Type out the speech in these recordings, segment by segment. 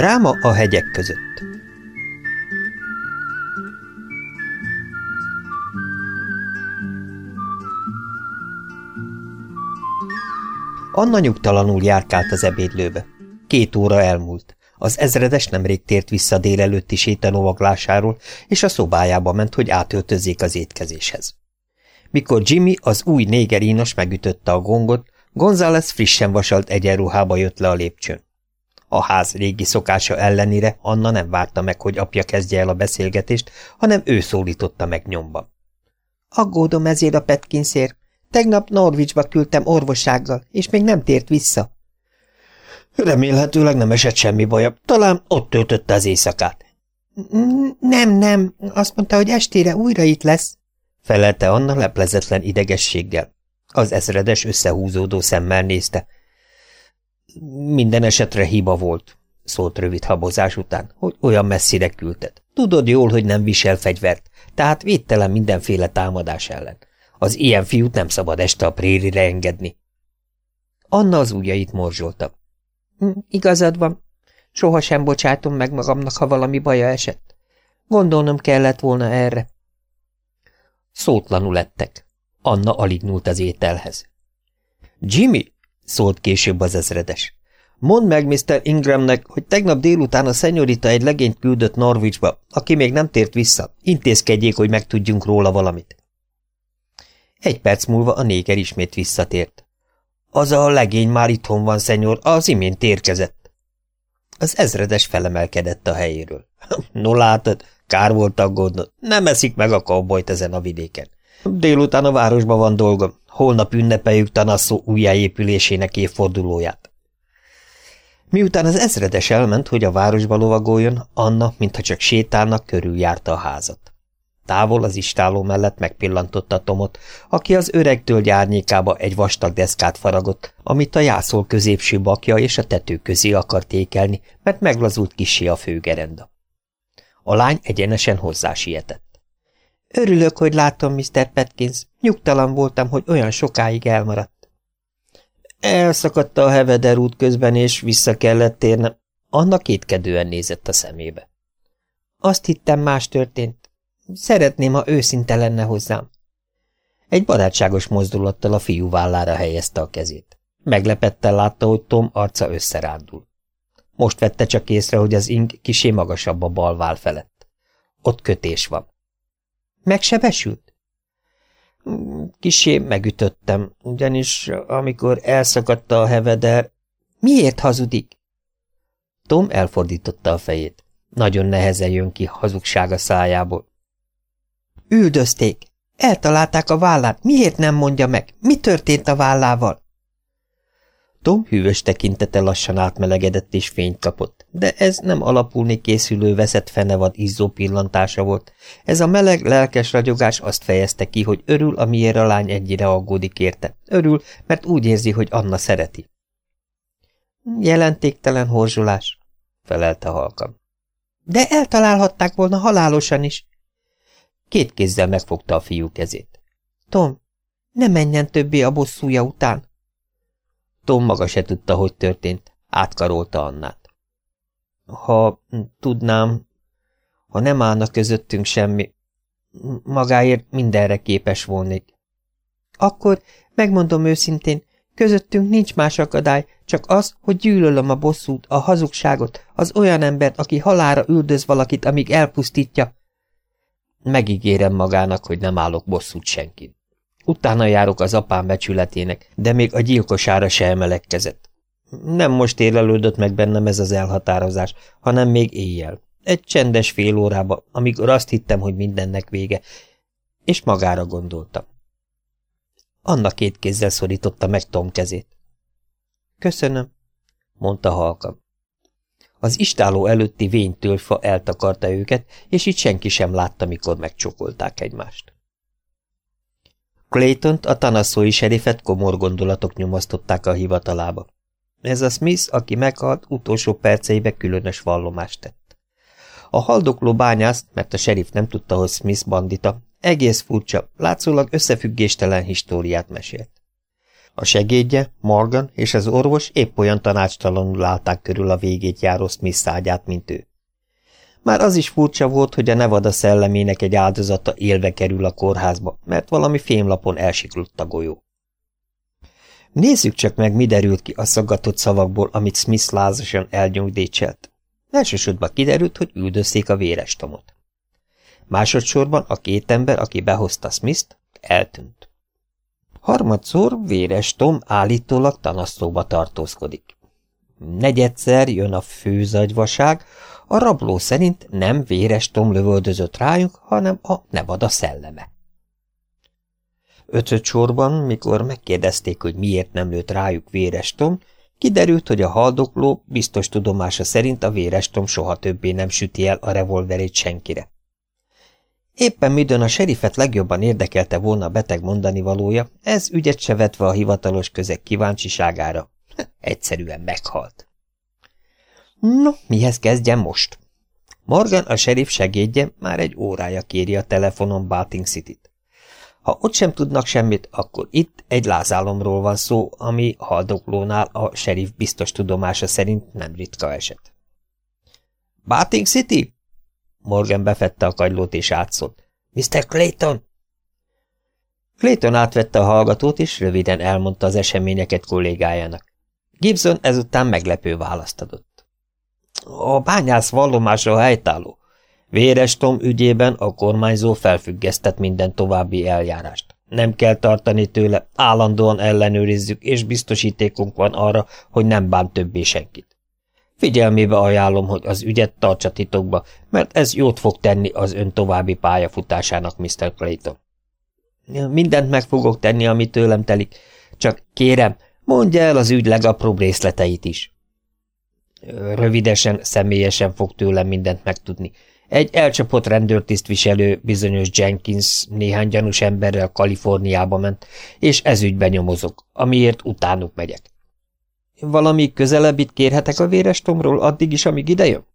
Dráma a hegyek között Anna nyugtalanul járkált az ebédlőbe. Két óra elmúlt. Az ezredes nemrég tért vissza délelőtti sétalovaglásáról, és a szobájába ment, hogy átöltözzék az étkezéshez. Mikor Jimmy, az új négerinos megütötte a gongot, González frissen vasalt egyenruhába jött le a lépcsőn. A ház régi szokása ellenére Anna nem várta meg, hogy apja kezdje el a beszélgetést, hanem ő szólította meg nyomban. Aggódom ezért a Petkinszér. Tegnap Norwichba küldtem orvossággal, és még nem tért vissza. Remélhetőleg nem esett semmi baja. Talán ott töltötte az éjszakát. Nem, nem. Azt mondta, hogy estére újra itt lesz. Felelte Anna leplezetlen idegességgel. Az ezredes összehúzódó szemmel nézte. Minden esetre hiba volt, szólt rövid habozás után, hogy olyan messzire küldted. Tudod jól, hogy nem visel fegyvert, tehát védtelen mindenféle támadás ellen. Az ilyen fiút nem szabad este a prérire engedni. Anna az ujjait morzsolta. Hm, igazad van. Soha sem bocsátom meg magamnak, ha valami baja esett. Gondolnom kellett volna erre. Szótlanul lettek. Anna alig nyúlt az ételhez. Jimmy, szólt később az ezredes. Mondd meg Mr. Ingramnek, hogy tegnap délután a szenyorita egy legényt küldött Norwichba, aki még nem tért vissza. Intézkedjék, hogy megtudjunk róla valamit. Egy perc múlva a néger ismét visszatért. Az a legény már itthon van, szenyor, az imént érkezett. Az ezredes felemelkedett a helyéről. No látod, kár volt aggódnod, nem eszik meg a kaubolyt ezen a vidéken. Délután a városban van dolgom, holnap ünnepeljük Tanasszó újjáépülésének évfordulóját. Miután az ezredes elment, hogy a városba lovagoljon, Anna, mintha csak sétálnak, körüljárta a házat. Távol az istáló mellett megpillantotta Tomot, aki az öreg tölgy árnyékába egy vastag deszkát faragott, amit a jászol középső bakja és a tető közé akart ékelni, mert meglazult kisé a főgerenda. A lány egyenesen hozzá sietett. Örülök, hogy látom, Mr. Petkins. Nyugtalan voltam, hogy olyan sokáig elmaradt. Elszakadt a Heveder út közben, és vissza kellett térnem. Anna kétkedően nézett a szemébe. Azt hittem, más történt. Szeretném, ha őszinte lenne hozzám. Egy barátságos mozdulattal a fiú vállára helyezte a kezét. Meglepettel látta, hogy Tom arca összerándul. Most vette csak észre, hogy az ing kisé magasabb a bal vál felett. Ott kötés van. Megsebesült? Kisé megütöttem, ugyanis amikor elszakadt a heveder... Miért hazudik? Tom elfordította a fejét. Nagyon nehezen jön ki hazugsága szájából. Üldözték. Eltalálták a vállát. Miért nem mondja meg? Mi történt a vállával? Tom hűvös tekintete lassan átmelegedett és fényt kapott, de ez nem alapulni készülő veszett fenevad izzó pillantása volt. Ez a meleg, lelkes ragyogás azt fejezte ki, hogy örül, amiért a lány ennyire aggódik érte. Örül, mert úgy érzi, hogy Anna szereti. Jelentéktelen horzsulás, felelte halkan. De eltalálhatták volna halálosan is. Két kézzel megfogta a fiú kezét. Tom, ne menjen többé a bosszúja után. Tom maga se tudta, hogy történt. Átkarolta Annát. Ha tudnám, ha nem állna közöttünk semmi, magáért mindenre képes volnék. Akkor, megmondom őszintén, közöttünk nincs más akadály, csak az, hogy gyűlölöm a bosszút, a hazugságot, az olyan embert, aki halára üldöz valakit, amíg elpusztítja. Megígérem magának, hogy nem állok bosszút senkin. Utána járok az apám becsületének, de még a gyilkosára se emelegkezett. Nem most élelődött meg bennem ez az elhatározás, hanem még éjjel. Egy csendes fél órába, amikor azt hittem, hogy mindennek vége, és magára gondoltam. Anna két kézzel szorította meg Tom kezét. Köszönöm, mondta halkan. Az istáló előtti vénytőlfa eltakarta őket, és itt senki sem látta, mikor megcsokolták egymást. Claytont, a tanasszói serifet komor gondolatok nyomasztották a hivatalába. Ez a Smith, aki meghalt, utolsó perceibe különös vallomást tett. A haldokló bányászt, mert a serif nem tudta, hogy Smith bandita, egész furcsa, látszólag összefüggéstelen históriát mesélt. A segédje, Morgan és az orvos épp olyan tanácstalanul állták körül a végét járó Smith szágyát, mint ő. Már az is furcsa volt, hogy a Nevada szellemének egy áldozata élve kerül a kórházba, mert valami fémlapon elsiklott a golyó. Nézzük csak meg, mi derült ki a szaggatott szavakból, amit Smith lázasan elnyugdécselt. Elsősorban kiderült, hogy üldözték a véres tomot. Másodszorban a két ember, aki behozta Smith-t, eltűnt. Harmadszor véres Tom állítólag tanasztóba tartózkodik. Negyedszer jön a főzagyvaság, a rabló szerint nem véres Tom lövöldözött rájuk, hanem a Nevada szelleme. Ötöt sorban, mikor megkérdezték, hogy miért nem lőtt rájuk véres Tom, kiderült, hogy a haldokló biztos tudomása szerint a véres Tom soha többé nem süti el a revolverét senkire. Éppen midőn a serifet legjobban érdekelte volna a beteg mondani valója, ez ügyet se vetve a hivatalos közeg kíváncsiságára. Egyszerűen meghalt. No, mihez kezdjem most? Morgan, a serif segédje már egy órája kéri a telefonon Bating City-t. Ha ott sem tudnak semmit, akkor itt egy lázálomról van szó, ami haldoklónál a serif biztos tudomása szerint nem ritka eset. Bating City? Morgan befette a kagylót és átszólt. Mr. Clayton! Clayton átvette a hallgatót, és röviden elmondta az eseményeket kollégájának. Gibson ezután meglepő választ adott. A bányász vallomása helytálló. Véres Tom ügyében a kormányzó felfüggesztett minden további eljárást. Nem kell tartani tőle, állandóan ellenőrizzük, és biztosítékunk van arra, hogy nem bán többé senkit. Figyelmébe ajánlom, hogy az ügyet tartsa titokba, mert ez jót fog tenni az ön további pályafutásának, Mr. Clayton. Mindent meg fogok tenni, ami tőlem telik, csak kérem, mondja el az ügy legapróbb részleteit is. Rövidesen, személyesen fog tőlem mindent megtudni. Egy elcsapott rendőrtisztviselő, bizonyos Jenkins néhány gyanús emberrel Kaliforniába ment, és ezügyben nyomozok, amiért utánuk megyek. Valami közelebbit kérhetek a véres Tomról addig is, amíg idejön?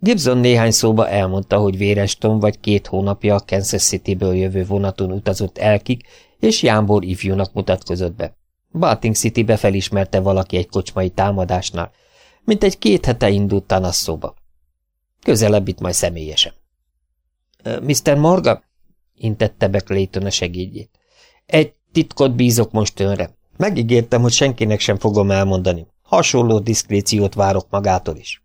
Gibson néhány szóba elmondta, hogy véres Tom vagy két hónapja a Kansas City-ből jövő vonaton utazott elkik, és Jámbor ifjúnak mutatkozott be. Balting City-be felismerte valaki egy kocsmai támadásnál, mint egy két hete indult tanasszóba. Közelebb itt majd személyesen. Mr. Morgan? intette be Clayton a segédjét. Egy titkot bízok most önre. Megígértem, hogy senkinek sem fogom elmondani. Hasonló diszkréciót várok magától is.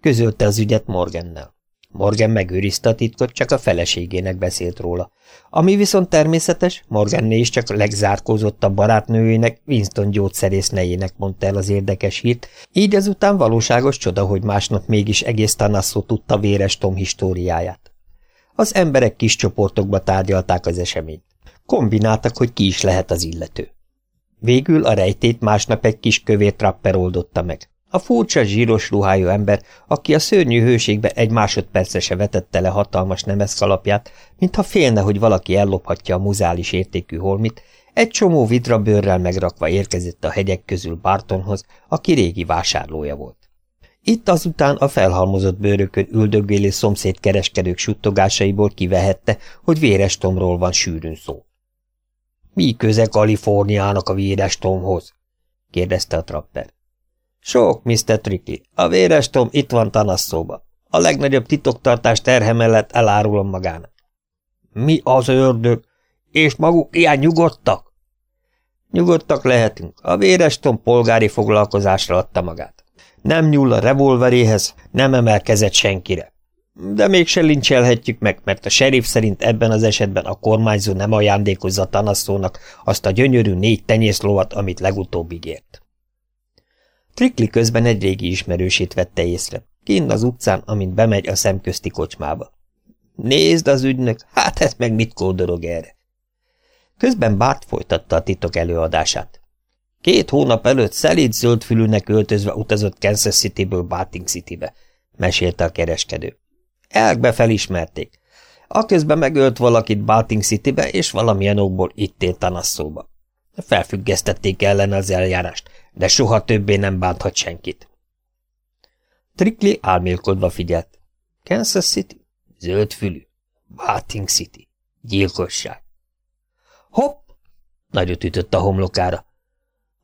Közölte az ügyet Morgannel. Morgan megőrizte a titkot, csak a feleségének beszélt róla. Ami viszont természetes, Morganné is csak a legzárkózottabb barátnőjének, Winston gyógyszerész nejének mondta el az érdekes hírt, így ezután valóságos csoda, hogy másnap mégis egész Tanasszó tudta véres Tom históriáját. Az emberek kis csoportokba tárgyalták az eseményt. Kombináltak, hogy ki is lehet az illető. Végül a rejtét másnap egy kis kövér trapper oldotta meg. A furcsa, zsíros ruhájú ember, aki a szörnyű hőségbe egy másodperce se vetette le hatalmas nemeszkalapját, mintha félne, hogy valaki ellophatja a muzális értékű holmit, egy csomó vidra bőrrel megrakva érkezett a hegyek közül Bartonhoz, aki régi vásárlója volt. Itt azután a felhalmozott bőrökön üldögélő szomszéd kereskedők suttogásaiból kivehette, hogy véres Tomról van sűrűn szó. – Mi köze Kaliforniának a véres Tomhoz? – kérdezte a trapper. Sok, Mr. Tricky. A véres Tom itt van tanasszóba. A legnagyobb titoktartás terhe mellett elárulom magának. Mi az ördög? És maguk ilyen nyugodtak? Nyugodtak lehetünk. A véres Tom polgári foglalkozásra adta magát. Nem nyúl a revolveréhez, nem emelkezett senkire. De mégse lincselhetjük meg, mert a serif szerint ebben az esetben a kormányzó nem ajándékozza tanasszónak azt a gyönyörű négy tenyészlovat, amit legutóbb ígért. Trikli közben egy régi ismerősét vette észre, kinn az utcán, amint bemegy a szemközti kocsmába. Nézd az ügynök, hát ez meg mit kódorog erre? Közben Bart folytatta a titok előadását. Két hónap előtt szelíd zöldfülűnek öltözve utazott Kansas Cityből Bating Citybe, mesélte a kereskedő. Elkbe felismerték. Aközben megölt valakit Bating Citybe, és valamilyen okból itt élt Tanasszóba. Felfüggesztették ellen az eljárást, de soha többé nem bánthat senkit. Trikli álmélkodva figyelt. Kansas City? Zöldfülű. Bating City. Gyilkosság. Hopp! Nagyot ütött a homlokára.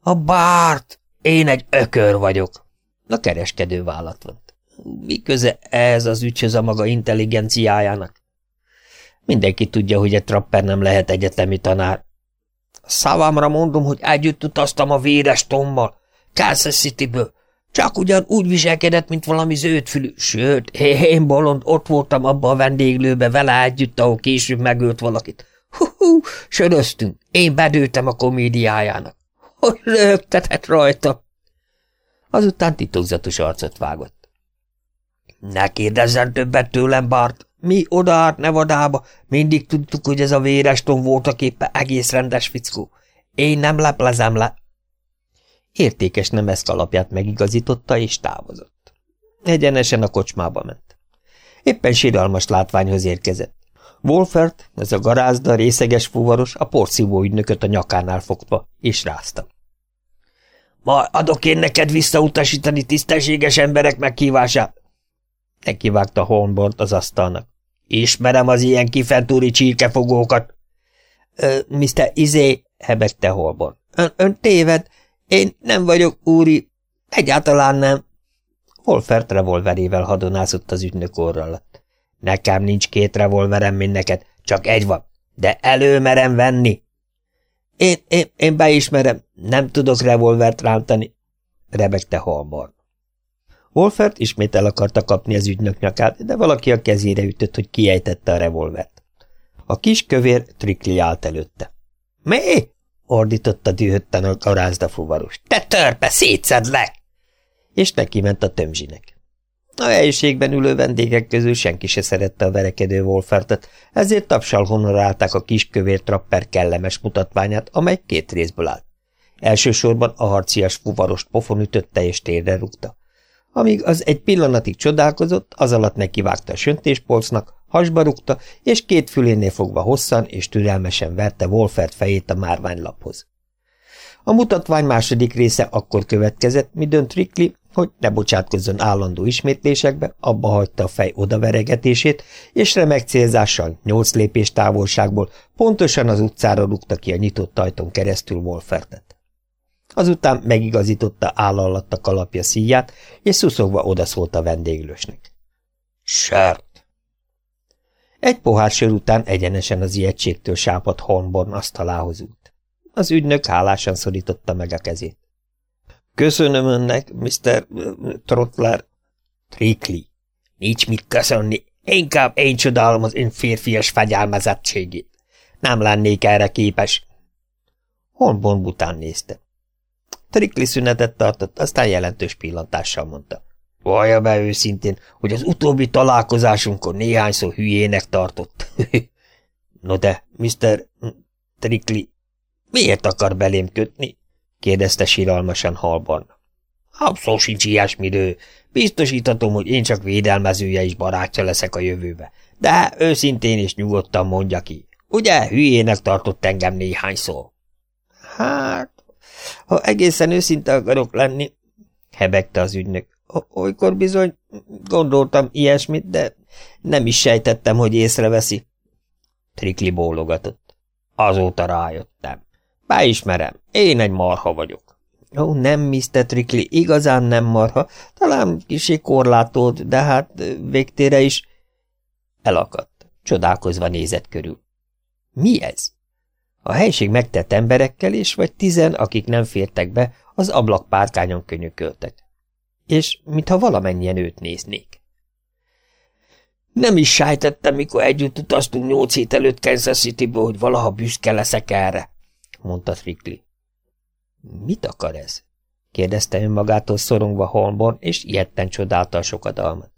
A Bárt! Én egy ökör vagyok! A kereskedő vállat volt. Mi köze ez az ügyhöz a maga intelligenciájának? Mindenki tudja, hogy egy trapper nem lehet egyetemi tanár. Szavamra mondom, hogy együtt utaztam a véres Tommal, Kansas Cityből. Csak ugyan úgy viselkedett, mint valami zöldfülű. Sőt, én bolond ott voltam abba a vendéglőbe vele együtt, ahol később megölt valakit. Hú-hú, söröztünk. Én bedőtem a komédiájának. Hogy rögtetett rajta? Azután titokzatos arcot vágott. Ne kérdezzen többet tőlem, Bart. Mi odaárt Nevadába, mindig tudtuk, hogy ez a véres tom voltak éppen egész rendes fickó. Én nem leplezem le. Értékes ezt alapját megigazította és távozott. Egyenesen a kocsmába ment. Éppen síralmas látványhoz érkezett. Wolfert, ez a garázda, részeges fuvaros, a porszívó ügynököt a nyakánál fogta, és rázta. Ma adok én neked visszautasítani tisztességes emberek meghívását. Nekivágta Hornbort az asztalnak. Ismerem az ilyen kifentúri csirkefogókat. Mr. Izé, hebegte Holborn. Ön, ön téved, én nem vagyok úri, egyáltalán nem. Holfert revolverével hadonászott az ügynök alatt. Nekem nincs két revolverem, mint neked, csak egy van, de előmerem venni. Én, én, én beismerem, nem tudok revolvert rántani, rebegte Holborn. Wolfert ismét el akarta kapni az ügynök nyakát, de valaki a kezére ütött, hogy kiejtette a revolvert. A kis kövér Trikli állt előtte. – Mi? – ordította dühötten a garázda fuvaros. – Te törpe, szétszed le! És neki ment a tömzsinek. A helyiségben ülő vendégek közül senki se szerette a verekedő Wolfertet, ezért tapsal honorálták a kis kövér trapper kellemes mutatványát, amely két részből állt. Elsősorban a harcias fuvarost pofon ütötte és térre rúgta. Amíg az egy pillanatig csodálkozott, az alatt nekivágta a söntéspolcnak, hasba rúgta, és két fülénél fogva hosszan és türelmesen verte Wolfert fejét a márványlaphoz. A mutatvány második része akkor következett, mi dönt Rickli, hogy ne bocsátkozzon állandó ismétlésekbe, abba hagyta a fej odaveregetését, és remek célzással, nyolc lépés távolságból pontosan az utcára rúgta ki a nyitott ajtón keresztül Wolfertet. Azután megigazította áll kalapja szíját, és szuszogva odaszólt a vendéglősnek. Sört! Egy pohár sör után egyenesen az ijegységtől sápadt Hornborn asztalához ült. Az ügynök hálásan szorította meg a kezét. Köszönöm önnek, Mr. Trottler. Trikli. Nincs mit köszönni. Inkább én csodálom az ön férfias fegyelmezettségét. Nem lennék erre képes. Hornborn bután nézte. Trikli szünetet tartott, aztán jelentős pillantással mondta. Vallja be őszintén, hogy az utóbbi találkozásunkon néhányszor hülyének tartott. no de, Mr. Trikli, miért akar belém kötni? kérdezte síralmasan halban. Abszolút sincs ilyesmirő. Biztosítatom, hogy én csak védelmezője és barátja leszek a jövőbe. De őszintén és nyugodtan mondja ki. Ugye hülyének tartott engem néhány szó? Hát, ha egészen őszinte akarok lenni, hebegte az ügynök. Olykor bizony gondoltam ilyesmit, de nem is sejtettem, hogy észreveszi. Trikli bólogatott. Azóta rájöttem. Beismerem, én egy marha vagyok. Ó, nem, Mr. Trikli, igazán nem marha, talán kisé korlátolt, de hát végtére is... Elakadt, csodálkozva nézett körül. Mi ez? A helység megtett emberekkel és vagy tizen, akik nem fértek be, az ablakpárkányon könyököltek. És mintha valamennyien őt néznék. Nem is sájtettem, mikor együtt utaztunk nyolc hét előtt Kansas city hogy valaha büszke leszek erre, mondta Trikli. Mit akar ez? kérdezte önmagától szorongva Holborn, és ilyetten csodálta a sokadalmat.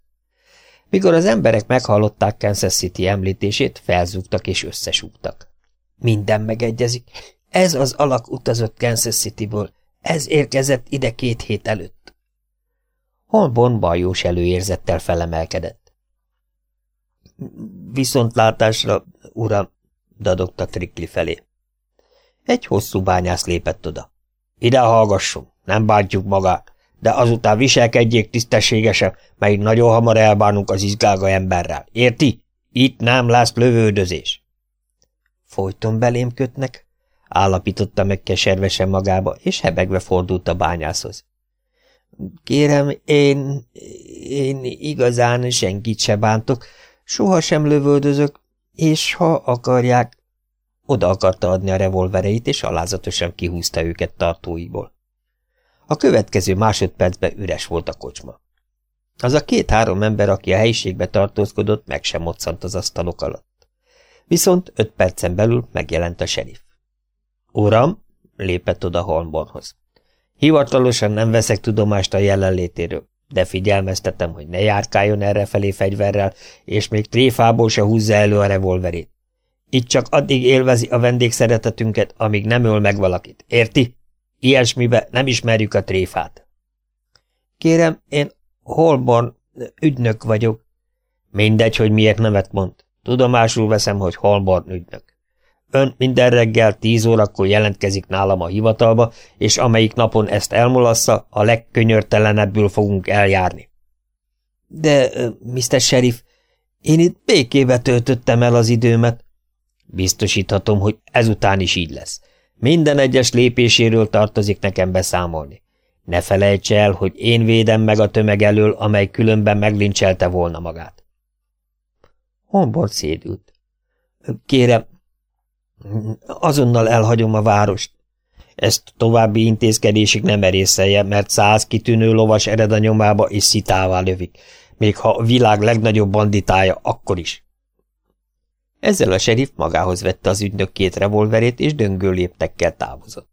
Mikor az emberek meghallották Kansas City említését, felzúgtak és összesúgtak. Minden megegyezik. Ez az alak utazott Kansas Cityből. Ez érkezett ide két hét előtt. Holborn bajós előérzettel felemelkedett. Viszontlátásra, uram, dadogta Trikli felé. Egy hosszú bányász lépett oda. Ide hallgasson, nem bántjuk magát, de azután viselkedjék tisztességesen, mert nagyon hamar elbánunk az izgága emberrel. Érti? Itt nem lesz lövődözés. Folyton belém kötnek? állapította meg keservesen magába, és hebegve fordult a bányászhoz. Kérem, én, én igazán senkit se bántok, sohasem lövöldözök, és ha akarják... Oda akarta adni a revolvereit, és alázatosan kihúzta őket tartóiból. A következő másodpercben üres volt a kocsma. Az a két-három ember, aki a helyiségbe tartózkodott, meg sem moccant az asztalok alatt. Viszont öt percen belül megjelent a serif. Uram, lépett oda Holmbornhoz. Hivatalosan nem veszek tudomást a jelenlétéről, de figyelmeztetem, hogy ne járkáljon errefelé fegyverrel, és még tréfából se húzza elő a revolverét. Itt csak addig élvezi a vendégszeretetünket, amíg nem öl meg valakit. Érti? Ilyesmibe nem ismerjük a tréfát. Kérem, én Holborn ügynök vagyok. Mindegy, hogy miért nevet mond. Tudomásul veszem, hogy Holborn ügynök. Ön minden reggel tíz órakor jelentkezik nálam a hivatalba, és amelyik napon ezt elmulassza, a legkönyörtelenebbül fogunk eljárni. De, Mr. Sheriff, én itt békébe töltöttem el az időmet. Biztosíthatom, hogy ezután is így lesz. Minden egyes lépéséről tartozik nekem beszámolni. Ne felejts el, hogy én védem meg a tömeg elől, amely különben meglincselte volna magát. Honbord szédült. Kérem, azonnal elhagyom a várost. Ezt további intézkedésig nem erészelje, mert száz kitűnő lovas ered a nyomába és szitává lövik, még ha a világ legnagyobb banditája, akkor is. Ezzel a serif magához vette az ügynök két revolverét, és döngő léptekkel távozott.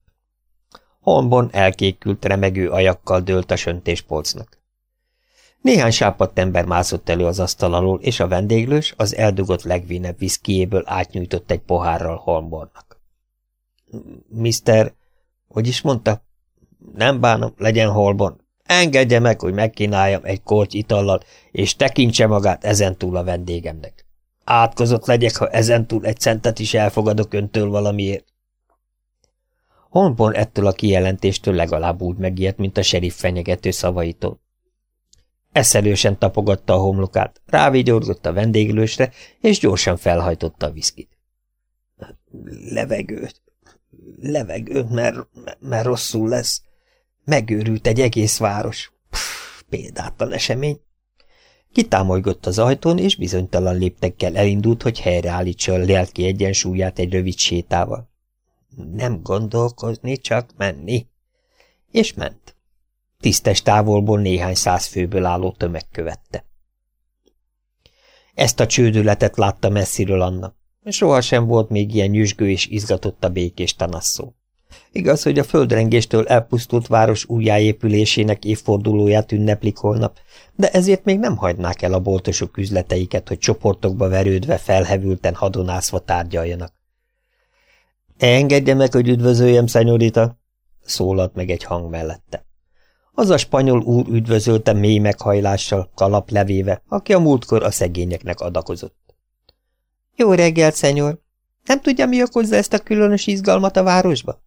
Holmborn elkékült, remegő ajakkal dőlt a söntéspolcnak. Néhány sápadt ember mászott elő az asztal alól, és a vendéglős az eldugott legvénebb viszkijéből átnyújtott egy pohárral Holmbornak. Mister, hogy is mondta? Nem bánom, legyen Holborn. Engedje meg, hogy megkínáljam egy korty itallal, és tekintse magát ezentúl a vendégemnek. Átkozott legyek, ha ezentúl egy centet is elfogadok öntől valamiért. Holborn ettől a kijelentéstől legalább úgy megijedt, mint a serif fenyegető szavaitól. Eszelősen tapogatta a homlokát, rávigyorgott a vendéglősre, és gyorsan felhajtotta a viszkit. Levegőt, levegőt, mert, mert rosszul lesz. Megőrült egy egész város. Pff, példátlan esemény. Kitámolygott az ajtón, és bizonytalan léptekkel elindult, hogy helyreállítsa a lelki egyensúlyát egy rövid sétával. Nem gondolkozni, csak menni. És ment. Tisztes távolból néhány száz főből álló tömeg követte. Ezt a csődületet látta messziről Anna. Sohasem volt még ilyen nyüzsgő és izgatott a békés tanasszó. Igaz, hogy a földrengéstől elpusztult város újjáépülésének évfordulóját ünneplik holnap, de ezért még nem hagynák el a boltosok üzleteiket, hogy csoportokba verődve, felhevülten hadonászva tárgyaljanak. – Engedje meg, hogy üdvözöljem, szenyorita! – szólalt meg egy hang mellette. Az a spanyol úr üdvözölte mély meghajlással, kalap levéve, aki a múltkor a szegényeknek adakozott. – Jó reggelt, szenyor! Nem tudja, mi okozza ezt a különös izgalmat a városba?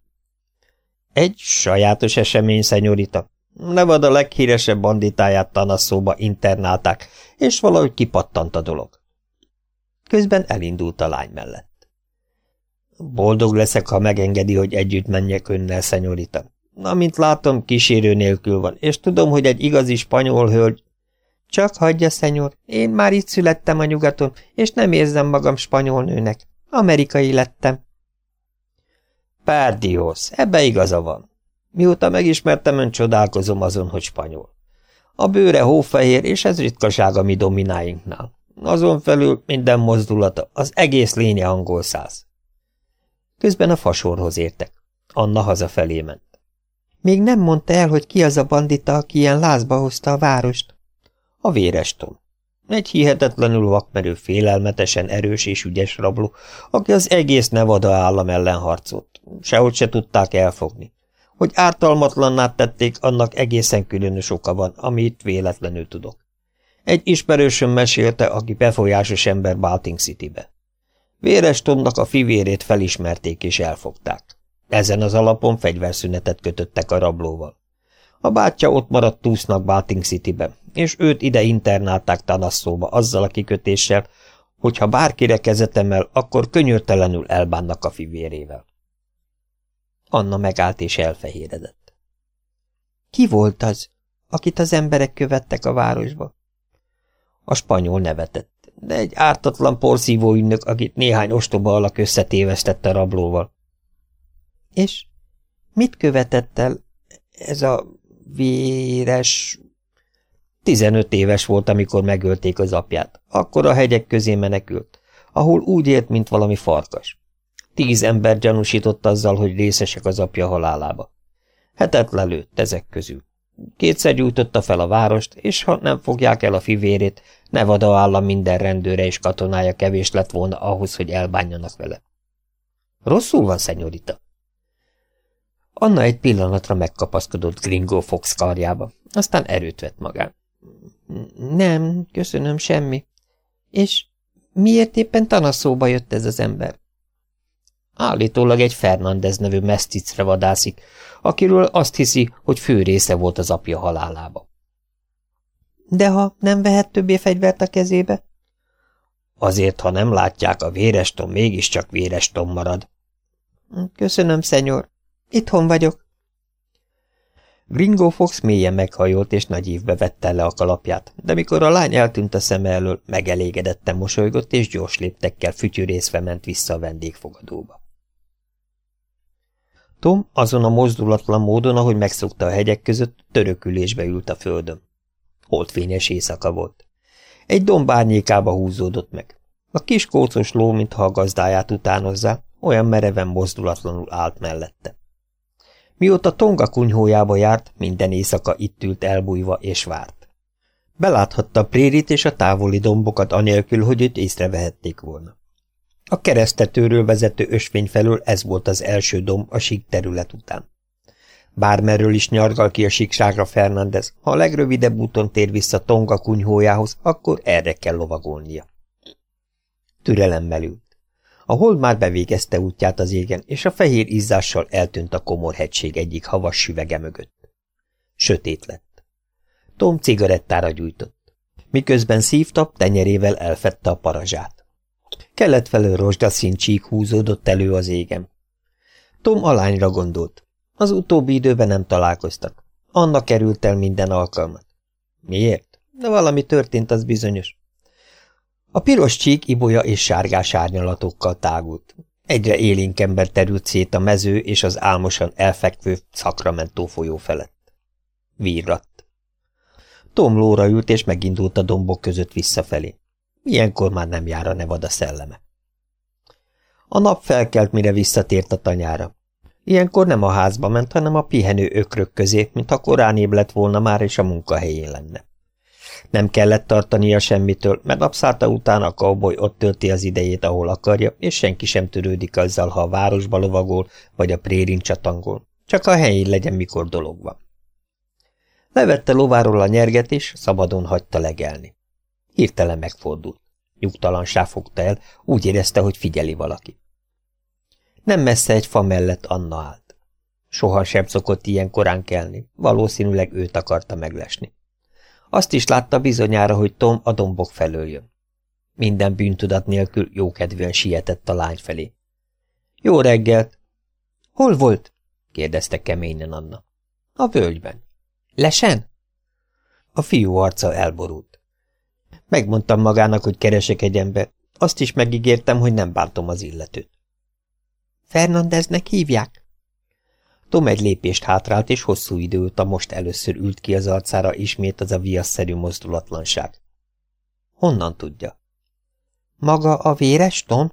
– Egy sajátos esemény, szenyorita. Nevada leghíresebb banditáját tanasszóba internálták, és valahogy kipattant a dolog. Közben elindult a lány mellett. Boldog leszek, ha megengedi, hogy együtt menjek önnel, szenyorita. Amint látom, kísérő nélkül van, és tudom, hogy egy igazi spanyol hölgy... Csak hagyja, szenyor, én már itt születtem a nyugaton, és nem érzem magam spanyol nőnek. Amerikai lettem. Párdiósz, ebbe igaza van. Mióta megismertem ön, csodálkozom azon, hogy spanyol. A bőre hófehér, és ez ritkaság a mi domináinknál. Azon felül minden mozdulata, az egész lénye angol száz. Közben a fasorhoz értek. Anna hazafelé ment. Még nem mondta el, hogy ki az a bandita, aki ilyen lázba hozta a várost. A véres Tom. Egy hihetetlenül vakmerő, félelmetesen erős és ügyes rabló, aki az egész Nevada állam ellen harcolt. Sehogy se tudták elfogni. Hogy ártalmatlanná tették, annak egészen különös oka van, amit véletlenül tudok. Egy ismerősöm mesélte, aki befolyásos ember Balting Citybe. Véres Tomnak a fivérét felismerték és elfogták. Ezen az alapon fegyverszünetet kötöttek a rablóval. A bátyja ott maradt túsznak Balting Citybe, és őt ide internálták Tanasszóba azzal a kikötéssel, hogy ha bárkire kezetemel, akkor könyörtelenül elbánnak a fivérével. Anna megállt és elfehéredett. Ki volt az, akit az emberek követtek a városba? A spanyol nevetett, de egy ártatlan porszívó ünnök, akit néhány ostoba alak összetévesztette rablóval. És mit követett el ez a véres... Tizenöt éves volt, amikor megölték az apját. Akkor a hegyek közé menekült, ahol úgy élt, mint valami farkas. Tíz ember gyanúsított azzal, hogy részesek az apja halálába. Hetet lelőtt ezek közül. Kétszer gyújtotta fel a várost, és ha nem fogják el a fivérét, Nevada állam minden rendőre és katonája kevés lett volna ahhoz, hogy elbánjanak vele. Rosszul van, szenyorita? Anna egy pillanatra megkapaszkodott Gringo Fox karjába, aztán erőt vett magán. Nem, köszönöm, semmi. És miért éppen tanaszóba jött ez az ember? Állítólag egy Fernandez nevű meszticre vadászik, akiről azt hiszi, hogy fő része volt az apja halálába. De ha nem vehet többé fegyvert a kezébe? Azért, ha nem látják, a véres tom mégiscsak véres tom marad. Köszönöm, szenyor. Itthon vagyok. Gringo Fox mélyen meghajolt és nagy évbe vette le a kalapját, de mikor a lány eltűnt a szeme elől, megelégedetten mosolygott és gyors léptekkel fütyűrészve ment vissza a vendégfogadóba. Tom azon a mozdulatlan módon, ahogy megszokta a hegyek között, törökülésbe ült a földön. Holdfényes éjszaka volt. Egy domb árnyékába húzódott meg. A kis kócos ló, mintha a gazdáját utánozzá, olyan mereven mozdulatlanul állt mellette. Mióta Tonga kunyhójába járt, minden éjszaka itt ült elbújva és várt. Beláthatta a prérit és a távoli dombokat anélkül, hogy őt észrevehették volna. A keresztetőről vezető ösvény felől ez volt az első domb a sík terület után. Bármerről is nyargal ki a síkságra Fernández, ha a legrövidebb úton tér vissza Tonga kunyhójához, akkor erre kell lovagolnia. Türelemmel ült. A hold már bevégezte útját az égen, és a fehér izzással eltűnt a komorhegység egyik havas süvege mögött. Sötét lett. Tom cigarettára gyújtott. Miközben szívta, tenyerével elfette a parazsát. Kelet felől rozsdaszín csík húzódott elő az égen. Tom a lányra gondolt. Az utóbbi időben nem találkoztak. Anna került el minden alkalmat. Miért? De valami történt, az bizonyos. A piros csík ibolya és sárgás árnyalatokkal tágult. Egyre élénkember terült szét a mező és az álmosan elfekvő szakramentó folyó felett. Virratt. Tom lóra ült és megindult a dombok között visszafelé. Ilyenkor már nem jár a Nevada szelleme. A nap felkelt, mire visszatért a tanyára. Ilyenkor nem a házba ment, hanem a pihenő ökrök közé, mintha korán ébledt volna már, és a munkahelyén lenne. Nem kellett tartania semmitől, mert napszárta után a cowboy ott tölti az idejét, ahol akarja, és senki sem törődik azzal, ha a városba lovagol, vagy a prérin csatangol. Csak a helyén legyen, mikor dolog van. Levette lováról a nyerget, és szabadon hagyta legelni. Hirtelen megfordult. Nyugtalanság fogta el, úgy érezte, hogy figyeli valaki. Nem messze egy fa mellett Anna állt. Soha sem szokott ilyen korán kelni, valószínűleg őt akarta meglesni. Azt is látta bizonyára, hogy Tom a dombok felől jön. Minden bűntudat nélkül jókedvűen sietett a lány felé. Jó reggelt! Hol volt? kérdezte keményen Anna. A völgyben. Lesen? A fiú arca elborult. Megmondtam magának, hogy keresek egy ember. Azt is megígértem, hogy nem bántom az illetőt. Fernandeznek hívják? Tom egy lépést hátrált, és hosszú idő óta most először ült ki az arcára ismét az a viaszszerű mozdulatlanság. Honnan tudja? Maga a véres, Tom?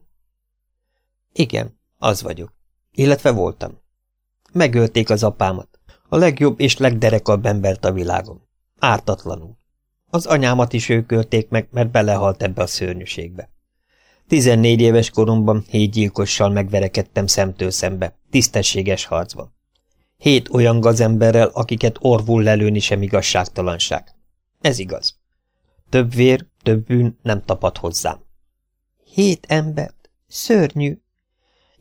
Igen, az vagyok. Illetve voltam. Megölték az apámat. A legjobb és legderekabb embert a világon. Ártatlanul. Az anyámat is ők ölték meg, mert belehalt ebbe a szörnyűségbe. Tizennégy éves koromban hét gyilkossal megverekedtem szemtől szembe, tisztességes harcban. Hét olyan gazemberrel, akiket orvul lelőni sem igazságtalanság. Ez igaz. Több vér, több bűn nem tapad hozzám. Hét embert? Szörnyű.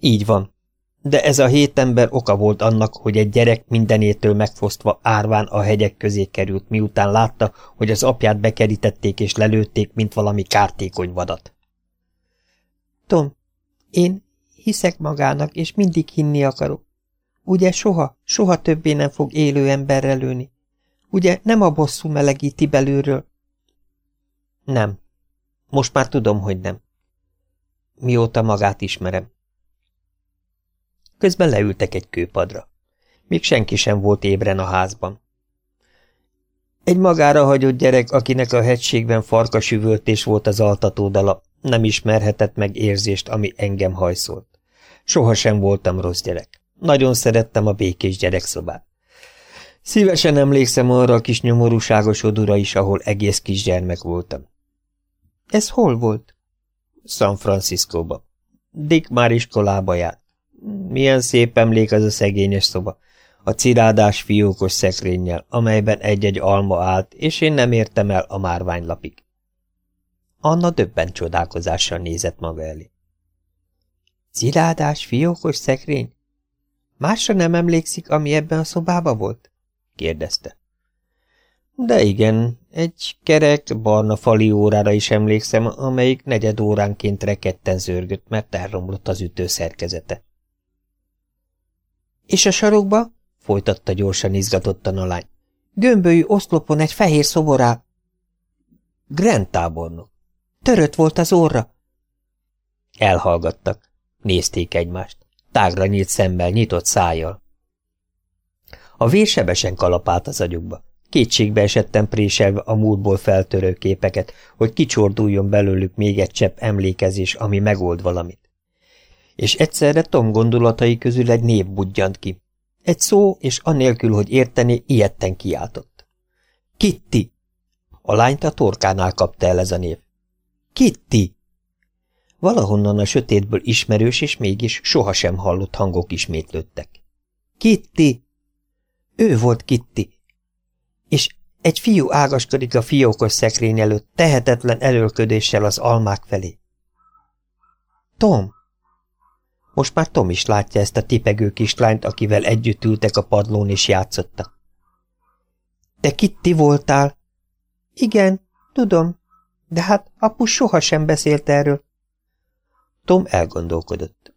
Így van. De ez a hét ember oka volt annak, hogy egy gyerek mindenétől megfosztva árván a hegyek közé került, miután látta, hogy az apját bekerítették és lelőtték, mint valami kártékony vadat. Tom, én hiszek magának, és mindig hinni akarok. Ugye soha, soha többé nem fog élő emberre lőni. Ugye nem a bosszú melegíti belülről? Nem. Most már tudom, hogy nem. Mióta magát ismerem. Közben leültek egy kőpadra. Még senki sem volt ébren a házban. Egy magára hagyott gyerek, akinek a hegységben farkasüvöltés volt az altatódala, nem ismerhetett meg érzést, ami engem hajszolt. Sohasem voltam rossz gyerek. Nagyon szerettem a békés gyerekszobát. Szívesen emlékszem arra a kis nyomorúságos odura is, ahol egész kisgyermek voltam. Ez hol volt? San Franciscóba. Dick már iskolába járt. Milyen szép emlék az a szegényes szoba. A cirádás fiókos szekrényel, amelyben egy-egy alma állt, és én nem értem el a márványlapig. Anna döbben csodálkozással nézett maga elé. Cirádás fiókos szekrény? Másra nem emlékszik, ami ebben a szobában volt? kérdezte. De igen, egy kerek, barna fali órára is emlékszem, amelyik negyed óránként reketten zörgött, mert elromlott az ütő szerkezete. És a sarokba? folytatta gyorsan izgatottan a lány. Gömbölyű oszlopon egy fehér szoborá. Grant tábornok. Törött volt az óra. Elhallgattak. Nézték egymást. Tágra nyílt szemmel, nyitott szájjal. A vér sebesen kalapált az agyukba. Kétségbe esettem préselve a múltból feltörő képeket, hogy kicsorduljon belőlük még egy csepp emlékezés, ami megold valamit. És egyszerre Tom gondolatai közül egy név budjant ki. Egy szó, és anélkül, hogy értené, ilyetten kiáltott. Kitty! A lányt a torkánál kapta el ez a név. Kitty! Valahonnan a sötétből ismerős és mégis sohasem hallott hangok ismétlődtek. Kitty! Ő volt Kitty. És egy fiú ágaskodik a fiókos szekrény előtt, tehetetlen elölködéssel az almák felé. Tom! Most már Tom is látja ezt a tipegő kislányt, akivel együtt ültek a padlón és játszottak. Te Kitty voltál? Igen, tudom, de hát apu sohasem beszélt erről. Tom elgondolkodott.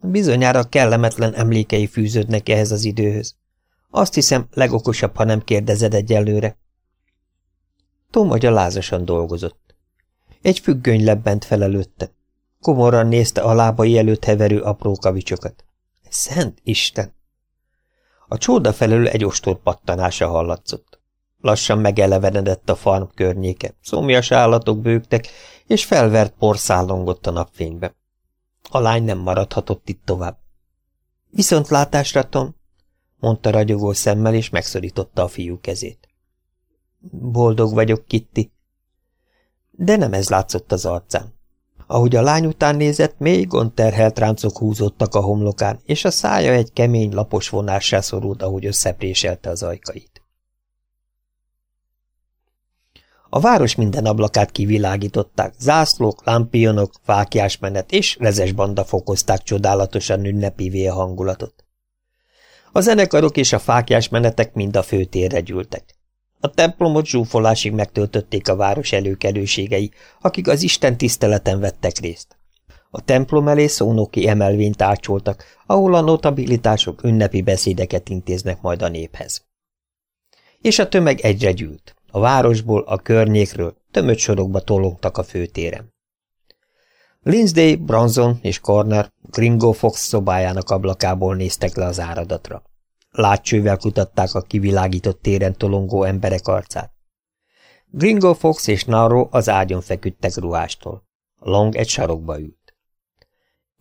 Bizonyára kellemetlen emlékei fűződnek ehhez az időhöz. Azt hiszem, legokosabb, ha nem kérdezed egyelőre. Tom agya lázasan dolgozott. Egy függöny lebbent fel előtte. Komorran nézte a lábai előtt heverő apró kavicsokat. Szent Isten! A csóda felől egy ostor pattanása hallatszott. Lassan megelevenedett a farm környéke, szomjas állatok bőgtek, és felvert por szállongott a napfénybe. A lány nem maradhatott itt tovább. Viszontlátásra, Tom, mondta ragyogó szemmel, és megszorította a fiú kezét. Boldog vagyok, Kitty. De nem ez látszott az arcán. Ahogy a lány után nézett, mély gondterhelt ráncok húzottak a homlokán, és a szája egy kemény, lapos vonássá szorult, ahogy összepréselte az ajkait. A város minden ablakát kivilágították, zászlók, lámpionok, fákjásmenet és rezes banda fokozták csodálatosan ünnepivé a hangulatot. A zenekarok és a fákjás menetek mind a főtérre gyűltek. A templomot zsúfolásig megtöltötték a város előkelőségei, akik az Isten tiszteleten vettek részt. A templom elé szónoki emelvényt ácsoltak, ahol a notabilitások ünnepi beszédeket intéznek majd a néphez. És a tömeg egyre gyűlt. A városból, a környékről tömött sorokba tolongtak a főtéren. Lindsay, Bronson és Corner Gringo Fox szobájának ablakából néztek le az áradatra. Látcsővel kutatták a kivilágított téren tolongó emberek arcát. Gringo Fox és Narro az ágyon feküdtek ruhástól. Long egy sarokba ült.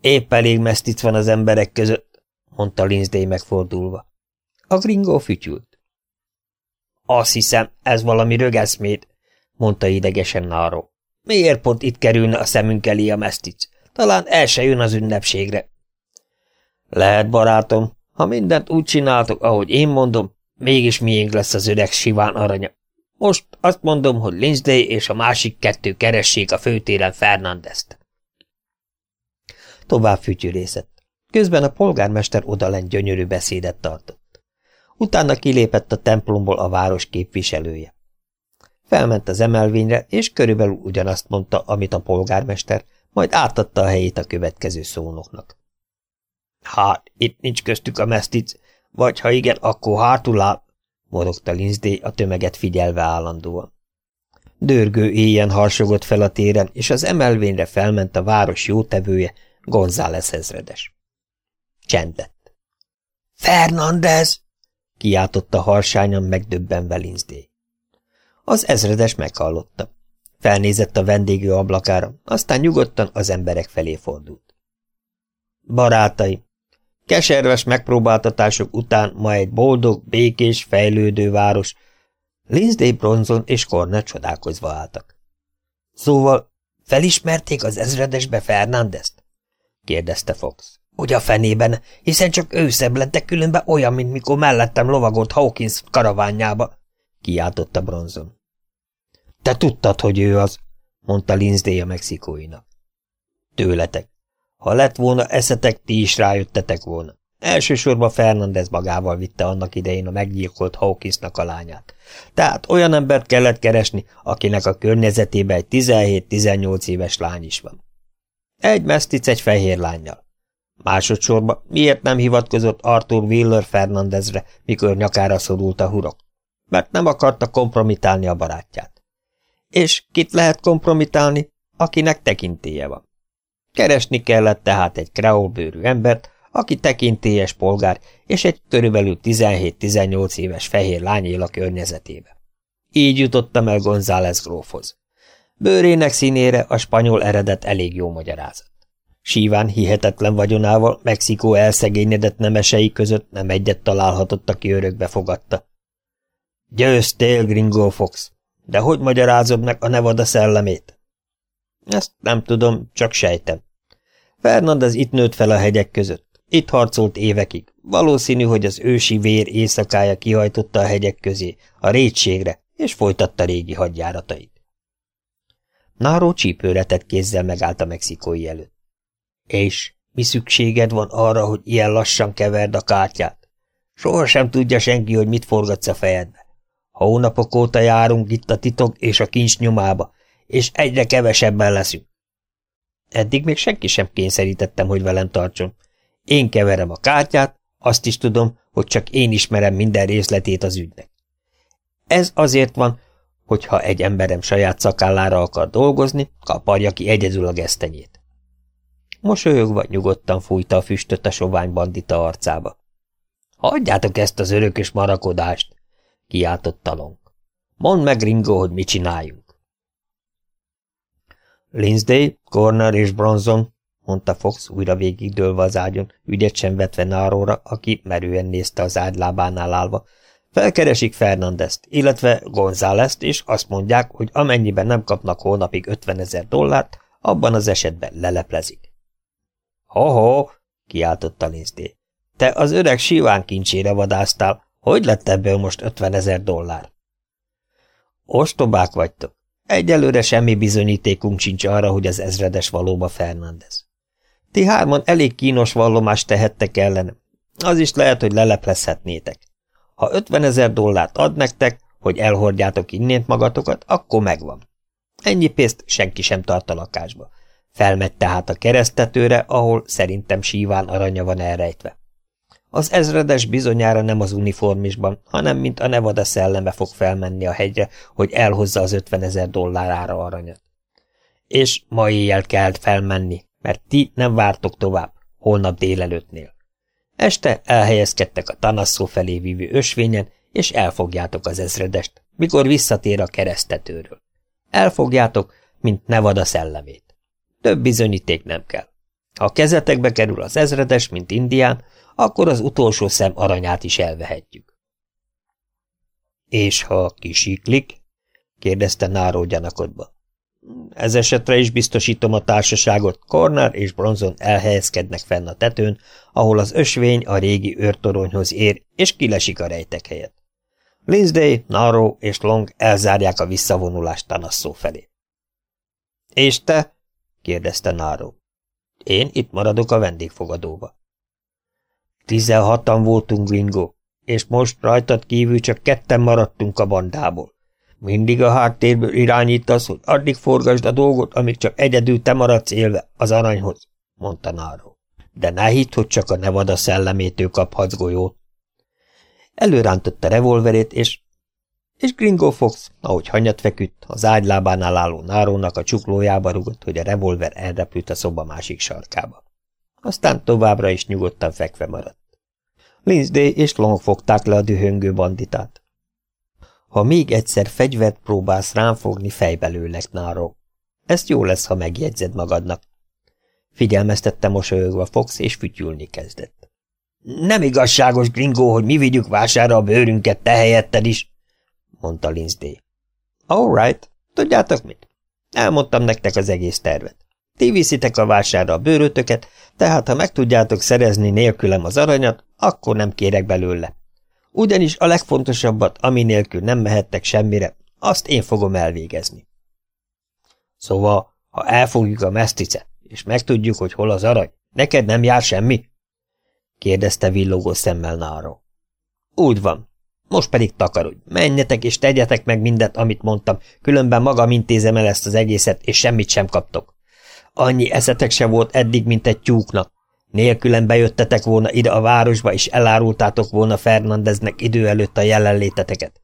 Épp elég mesztic van az emberek között, mondta Lindsay megfordulva. A Gringo fütyült. Azt hiszem, ez valami rögeszméd, mondta idegesen Narro. Miért pont itt kerülne a szemünk elé a mesztic? Talán el se jön az ünnepségre. Lehet, barátom, ha mindent úgy csináltok, ahogy én mondom, mégis miénk lesz az öreg siván aranya. Most azt mondom, hogy Lindsay és a másik kettő keressék a főtéren Fernandezt. Tovább fütyülészett. Közben a polgármester odalent gyönyörű beszédet tartott. Utána kilépett a templomból a város képviselője. Felment az emelvényre, és körülbelül ugyanazt mondta, amit a polgármester, majd átadta a helyét a következő szónoknak. Hát, itt nincs köztük a mesztic, Vagy ha igen, akkor hátul áll, morogta Linzdé a tömeget figyelve állandóan. Dörgő éjjel harsogott fel a téren, és az emelvényre felment a város jótevője, González ezredes. Csendett. Fernandez! Kiáltotta harsányan megdöbbenve Linzdé. Az ezredes meghallotta. Felnézett a vendégő ablakára, aztán nyugodtan az emberek felé fordult. Barátai, keserves megpróbáltatások után ma egy boldog, békés, fejlődő város, Lindsay Bronson és Corner csodálkozva álltak. Szóval felismerték az ezredesbe Fernandezt? kérdezte Fox. Hogy a fenében, hiszen csak ő de különben olyan, mint mikor mellettem lovagolt Hawkins karaványába, kiáltotta Bronson. Te tudtad, hogy ő az, mondta Lindsay a mexikóinak. Tőletek. Ha lett volna eszetek, ti is rájöttetek volna. Elsősorban Fernandez magával vitte annak idején a meggyilkolt Hawkinsnak a lányát. Tehát olyan embert kellett keresni, akinek a környezetében egy 17-18 éves lány is van. Egy mesztic egy fehér lányjal. Másodszorban miért nem hivatkozott Arthur Wheeler Fernandezre, mikor nyakára szorult a hurok? Mert nem akarta kompromitálni a barátját. És kit lehet kompromitálni, akinek tekintélye van? Keresni kellett tehát egy kreolbőrű embert, aki tekintélyes polgár, és egy körülbelül 17-18 éves fehér lány él a környezetébe. Így jutottam el González grófhoz. Bőrének színére a spanyol eredet elég jó magyarázat. Síván hihetetlen vagyonával Mexikó elszegényedett nemesei között nem egyet találhatott, aki örökbe fogadta. Győztél, Gringo Fox, de hogy magyarázod meg a Nevada szellemét? Ezt nem tudom, csak sejtem. Fernandez itt nőtt fel a hegyek között. Itt harcolt évekig. Valószínű, hogy az ősi vér éjszakája kihajtotta a hegyek közé, a rétségre, és folytatta régi hadjáratait. Náró csípőre tett kézzel megállt a mexikói előtt. És mi szükséged van arra, hogy ilyen lassan keverd a kártyát? Soha sem tudja senki, hogy mit forgatsz a fejedbe. Hónapok óta járunk itt a titok és a kincs nyomába, és egyre kevesebben leszünk. Eddig még senki sem kényszerítettem, hogy velem tartson. Én keverem a kártyát, azt is tudom, hogy csak én ismerem minden részletét az ügynek. Ez azért van, hogyha egy emberem saját szakállára akar dolgozni, kaparja ki egyedül a gesztenyét. Mosolyogva nyugodtan fújta a füstöt a sovány bandita arcába. Hagyjátok ezt az örökös marakodást, kiáltott talong. Mondd meg, Ringo, hogy mit csináljunk. Lindsay, Corner és Bronson mondta Fox újra végig dőlve az ágyon, ügyet sem vetve Náróra, aki merően nézte az ágylábánál állva. Felkeresik Fernandezt, illetve Gonzálezt, és azt mondják, hogy amennyiben nem kapnak hónapig 50 ezer dollárt, abban az esetben leleplezik. Ho-ho, kiáltotta Linzdé. Te az öreg siván kincsére vadáztál, hogy lett ebből most 50 ezer dollár? Ostobák vagytok. Egyelőre semmi bizonyítékunk sincs arra, hogy az ezredes valóba Fernandez. Ti hárman elég kínos vallomást tehettek ellenem. Az is lehet, hogy leleplezhetnétek. Ha 50 ezer dollárt ad nektek, hogy elhordjátok innét magatokat, akkor megvan. Ennyi pénzt senki sem tart a lakásba. Felmegy tehát a keresztetőre, ahol szerintem síván aranya van elrejtve. Az ezredes bizonyára nem az uniformisban, hanem mint a Nevada szelleme fog felmenni a hegyre, hogy elhozza az 50 ezer dollárára aranyat. És ma éjjel kell felmenni, mert ti nem vártok tovább, holnap délelőttnél. Este elhelyezkedtek a Tanasszó felé vívő ösvényen, és elfogjátok az ezredest, mikor visszatér a keresztetőről. Elfogjátok, mint Nevada szellemét. Több bizonyíték nem kell. Ha kezetekbe kerül az ezredes, mint indián, akkor az utolsó szem aranyát is elvehetjük. És ha kisiklik? kérdezte Náró gyanakodva. Ez esetre is biztosítom a társaságot, Corner és Bronzon elhelyezkednek fenn a tetőn, ahol az ösvény a régi őrtoronyhoz ér, és kilesik a rejtek helyet. Lindsay, Naro és Long elzárják a visszavonulást Tanasszó felé. – És te? – kérdezte Naro. – Én itt maradok a vendégfogadóba. Tizenhatan voltunk, Gringo, és most rajtad kívül csak ketten maradtunk a bandából. Mindig a háttérből irányítasz, hogy addig forgasd a dolgot, amíg csak egyedül te maradsz élve az aranyhoz, mondta Náró. De ne hidd, hogy csak a Nevada szellemétől kaphatsz golyót. Előrántotta revolverét, és... És Gringo Fox, ahogy hanyat feküdt, az ágylábánál álló nárónak a csuklójába rugott, hogy a revolver elrepült a szoba másik sarkába. Aztán továbbra is nyugodtan fekve maradt. Lindsay és Long fogták le a dühöngő banditát. Ha még egyszer fegyvert próbálsz rám fogni, fejbelőlek, Náró. Ezt jó lesz, ha megjegyzed magadnak. Figyelmeztette mosolyogva Fox, és fütyülni kezdett. Nem igazságos, gringó, hogy mi vigyük vására a bőrünket, te helyetted is, mondta Lindsay. All right, tudjátok mit? Elmondtam nektek az egész tervet. Ti viszitek a vásárra a bőrötöket, tehát ha meg tudjátok szerezni nélkülem az aranyat, akkor nem kérek belőle. Ugyanis a legfontosabbat, ami nélkül nem mehettek semmire, azt én fogom elvégezni. Szóval, ha elfogjuk a mesztice, és megtudjuk, hogy hol az arany, neked nem jár semmi? kérdezte villogó szemmel Náró. Úgy van. Most pedig takarodj, menjetek és tegyetek meg mindent, amit mondtam, különben magam intézem el ezt az egészet, és semmit sem kaptok. Annyi eszetek se volt eddig, mint egy tyúknak. Nélkülem bejöttetek volna ide a városba, és elárultátok volna Fernandeznek idő előtt a jelenléteteket.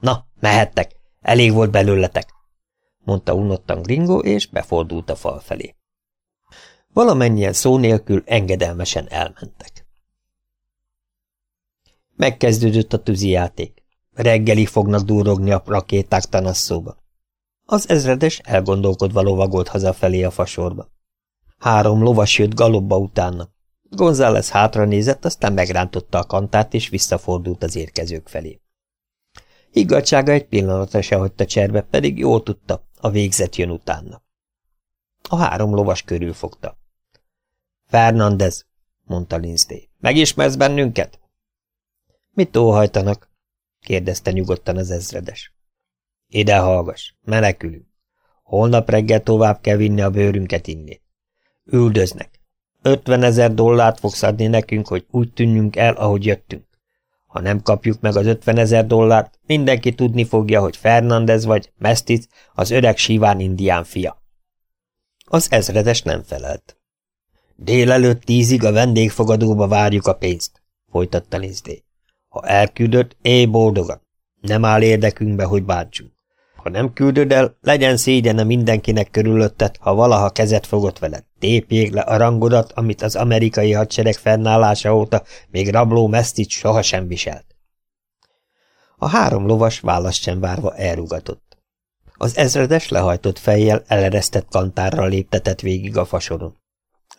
Na, mehettek, elég volt belőletek, mondta unottan Gringo, és befordult a fal felé. Valamennyien szó nélkül engedelmesen elmentek. Megkezdődött a tűzijáték. Reggelig fognak durogni a rakéták tanasszóba. Az ezredes elgondolkodva lovagolt hazafelé a fasorba. Három lovas jött galobba utána. González hátra nézett, aztán megrántotta a kantát, és visszafordult az érkezők felé. Higgadsága egy pillanatra se hagyta cserbe, pedig jól tudta, a végzet jön utána. A három lovas körül fogta. Fernandez, mondta Lindsay, megismersz bennünket? Mit óhajtanak? kérdezte nyugodtan az ezredes. Ide hallgass, menekülünk. Holnap reggel tovább kell vinni a bőrünket inni. Üldöznek. Ötven ezer dollárt fogsz adni nekünk, hogy úgy tűnjünk el, ahogy jöttünk. Ha nem kapjuk meg az ötven ezer dollárt, mindenki tudni fogja, hogy Fernandez vagy Mestic, az öreg síván indián fia. Az ezredes nem felelt. Délelőtt tízig a vendégfogadóba várjuk a pénzt, folytatta Linzdé. Ha elküldött, éj boldogan. Nem áll érdekünkbe, hogy bántsunk. Ha nem küldöd el, legyen szégyene mindenkinek körülötted, ha valaha kezet fogott veled. Tépjék le a rangodat, amit az amerikai hadsereg fennállása óta még rabló mesztit sohasem viselt. A három lovas választ sem várva elrugatott. Az ezredes lehajtott fejjel eleresztett kantárral léptetett végig a fasoron.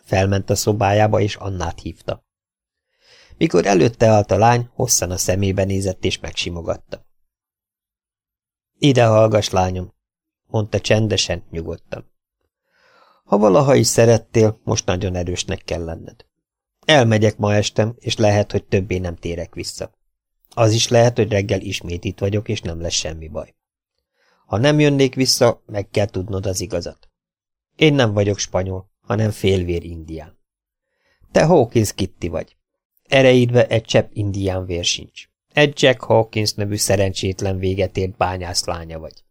Felment a szobájába, és Annát hívta. Mikor előtte állt a lány, hosszan a szemébe nézett, és megsimogatta. Ide hallgass, lányom, mondta csendesen, nyugodtan. Ha valaha is szerettél, most nagyon erősnek kell lenned. Elmegyek ma estem, és lehet, hogy többé nem térek vissza. Az is lehet, hogy reggel ismét itt vagyok, és nem lesz semmi baj. Ha nem jönnék vissza, meg kell tudnod az igazat. Én nem vagyok spanyol, hanem félvér indián. Te Hawkins Kitty vagy. Ereidve egy csepp indián vér sincs. Egy Jack Hawkins nevű szerencsétlen véget ért bányászlánya vagy.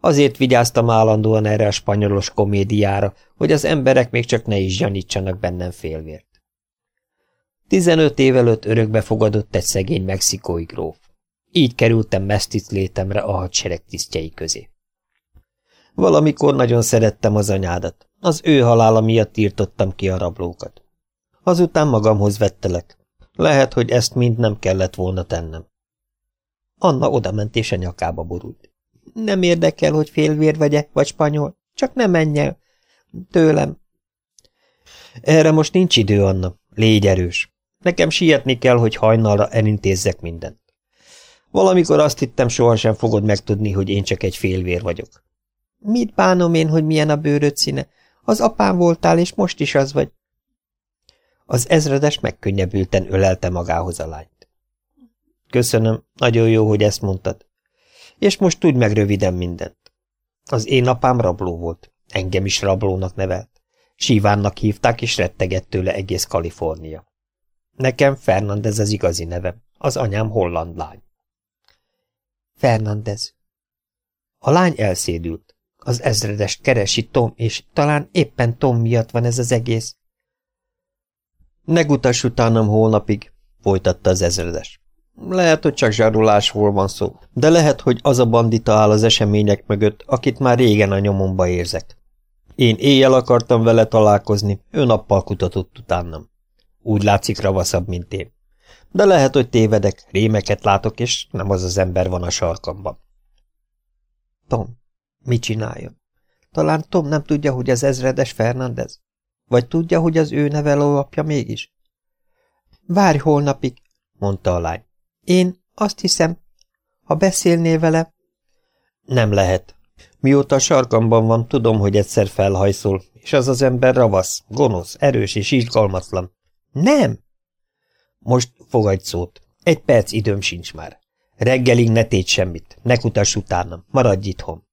Azért vigyáztam állandóan erre a spanyolos komédiára, hogy az emberek még csak ne is gyanítsanak bennem félvért. Tizenöt év előtt örökbe fogadott egy szegény mexikói gróf. Így kerültem mesztic létemre a hadsereg tisztjei közé. Valamikor nagyon szerettem az anyádat. Az ő halála miatt írtottam ki a rablókat. Azután magamhoz vettelek, lehet, hogy ezt mind nem kellett volna tennem. Anna odament és a nyakába borult. Nem érdekel, hogy félvér vegyek, vagy spanyol, csak nem menj el. Tőlem. Erre most nincs idő, Anna. Légy erős. Nekem sietni kell, hogy hajnalra elintézzek mindent. Valamikor azt hittem, sohasem fogod megtudni, hogy én csak egy félvér vagyok. Mit bánom én, hogy milyen a bőröd színe? Az apám voltál, és most is az vagy. Az ezredes megkönnyebbülten ölelte magához a lányt. Köszönöm, nagyon jó, hogy ezt mondtad. És most tudj meg röviden mindent. Az én apám rabló volt, engem is rablónak nevelt. Sívánnak hívták, és rettegett tőle egész Kalifornia. Nekem Fernandez az igazi nevem, az anyám holland lány. Fernandez. A lány elszédült. Az ezredes keresi Tom, és talán éppen Tom miatt van ez az egész. Ne gutass utánam holnapig, folytatta az ezredes. Lehet, hogy csak zsarolásról van szó, de lehet, hogy az a bandita áll az események mögött, akit már régen a nyomomba érzek. Én éjjel akartam vele találkozni, ő nappal kutatott utánam. Úgy látszik ravaszabb, mint én. De lehet, hogy tévedek, rémeket látok, és nem az az ember van a sarkamban. Tom, mit csináljon? Talán Tom nem tudja, hogy az ezredes Fernández? Vagy tudja, hogy az ő nevelőapja mégis? Várj holnapig, mondta a lány. Én azt hiszem, ha beszélnél vele... Nem lehet. Mióta a sarkamban van, tudom, hogy egyszer felhajszol, és az az ember ravasz, gonosz, erős és izgalmatlan. Nem! Most fogadj szót. Egy perc időm sincs már. Reggelig ne tégy semmit, ne kutass utánam, maradj itthon.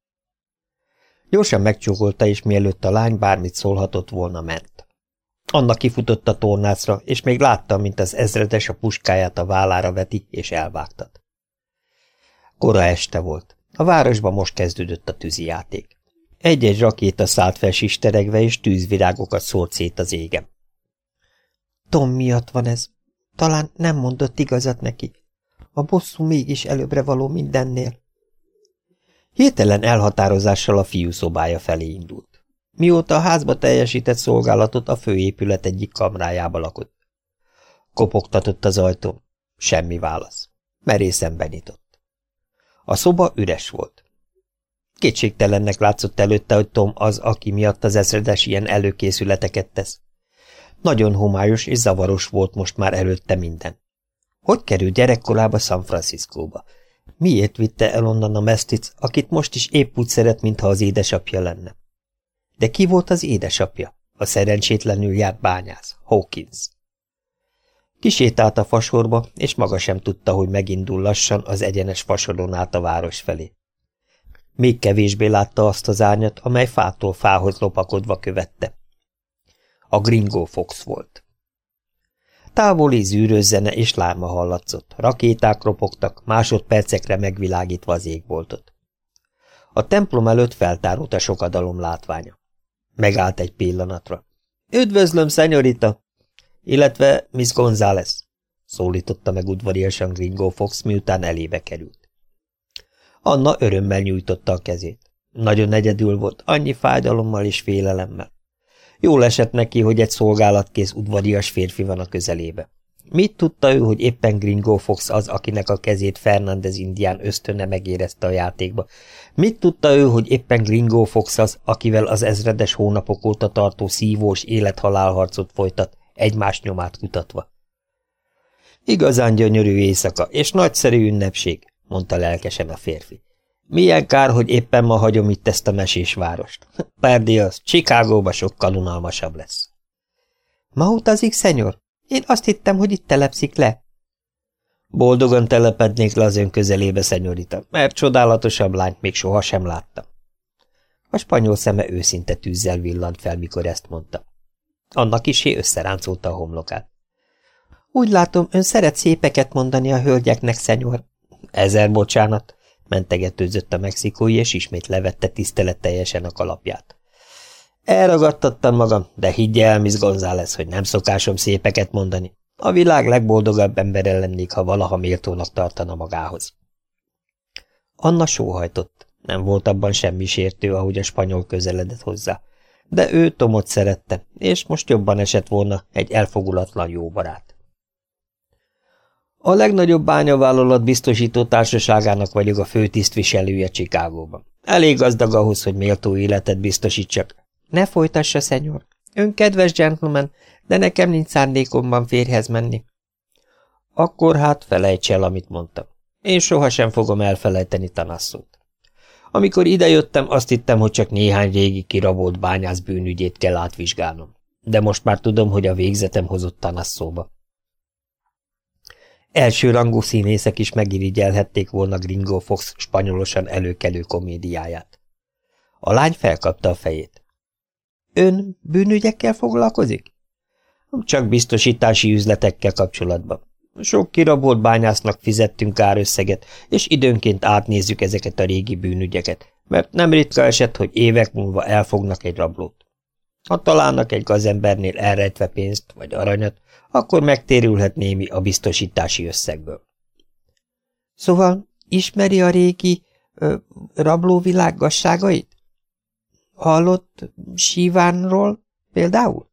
Gyorsan megcsókolta, és mielőtt a lány bármit szólhatott volna, ment. Anna kifutott a tornácra, és még látta, mint az ezredes a puskáját a vállára veti, és elvágtat. Kora este volt. A városban most kezdődött a játék. Egy-egy rakéta szállt fel sisteregve, és tűzvirágokat szólt szét az égem. Tom miatt van ez. Talán nem mondott igazat neki. A bosszú mégis előbbre való mindennél. Hirtelen elhatározással a fiú szobája felé indult. Mióta a házba teljesített szolgálatot a főépület egyik kamrájába lakott. Kopogtatott az ajtó. Semmi válasz. Merészen benyitott. A szoba üres volt. Kétségtelennek látszott előtte, hogy Tom az, aki miatt az ezredes ilyen előkészületeket tesz. Nagyon homályos és zavaros volt most már előtte minden. Hogy került gyerekkorába San Franciscóba? Miért vitte el onnan a mesztic, akit most is épp úgy szeret, mintha az édesapja lenne? De ki volt az édesapja? A szerencsétlenül járt bányász, Hawkins. Kisétált a fasorba, és maga sem tudta, hogy megindul lassan az egyenes fasoron át a város felé. Még kevésbé látta azt az árnyat, amely fától fához lopakodva követte. A Gringo Fox volt. Távoli zűrös zene és lárma hallatszott, rakéták ropogtak, másodpercekre megvilágítva az égboltot. A templom előtt feltárult a sokadalom látványa. Megállt egy pillanatra. – Üdvözlöm, szenyorita! Illetve Miss González! szólította meg udvariasan Gringo Fox, miután elébe került. Anna örömmel nyújtotta a kezét. Nagyon egyedül volt, annyi fájdalommal és félelemmel. Jól esett neki, hogy egy szolgálatkész udvarias férfi van a közelébe. Mit tudta ő, hogy éppen Gringo Fox az, akinek a kezét Fernández indián ösztönne megérezte a játékba? Mit tudta ő, hogy éppen Gringo Fox az, akivel az ezredes hónapok óta tartó szívós élethalálharcot folytat, egymás nyomát kutatva? Igazán gyönyörű éjszaka, és nagyszerű ünnepség, mondta lelkesen a férfi. Milyen kár, hogy éppen ma hagyom itt ezt a mesés várost. Perdi az, Chicagóba sokkal unalmasabb lesz. Ma utazik, szenyor? Én azt hittem, hogy itt telepszik le. Boldogan telepednék le az ön közelébe, szenyorita, mert csodálatosabb lányt még sohasem láttam. A spanyol szeme őszinte tűzzel villant fel, mikor ezt mondta. Annak isé összeráncolta a homlokát. Úgy látom, ön szeret szépeket mondani a hölgyeknek, szenyor. Ezer bocsánat, mentegetőzött a mexikói, és ismét levette tiszteletteljesen a kalapját. Elragadtattam magam, de higgye el, Miss González, hogy nem szokásom szépeket mondani. A világ legboldogabb embere lennék, ha valaha méltónak tartana magához. Anna sóhajtott. Nem volt abban semmi sértő, ahogy a spanyol közeledett hozzá. De ő Tomot szerette, és most jobban esett volna egy elfogulatlan jó barát. A legnagyobb bányavállalat biztosító társaságának vagyok a főtisztviselője Csikágóban. Elég gazdag ahhoz, hogy méltó életet biztosítsak. Ne folytassa, szenyor. Ön kedves gentleman, de nekem nincs szándékomban férhez menni. Akkor hát felejts el, amit mondtam. Én sohasem fogom elfelejteni Tanasszót. Amikor idejöttem, azt hittem, hogy csak néhány régi kirabolt bányász bűnügyét kell átvizsgálnom. De most már tudom, hogy a végzetem hozott Tanasszóba. Elsőrangú színészek is megirigyelhették volna Gringo Fox spanyolosan előkelő komédiáját. A lány felkapta a fejét. Ön bűnügyekkel foglalkozik? Csak biztosítási üzletekkel kapcsolatban. Sok kirabolt bányásznak fizettünk árösszeget, és időnként átnézzük ezeket a régi bűnügyeket, mert nem ritka eset, hogy évek múlva elfognak egy rablót. Ha találnak egy gazembernél elrejtve pénzt vagy aranyat, akkor megtérülhet némi a biztosítási összegből. Szóval ismeri a régi ö, rablóvilág gazságait? Hallott Sívánról például?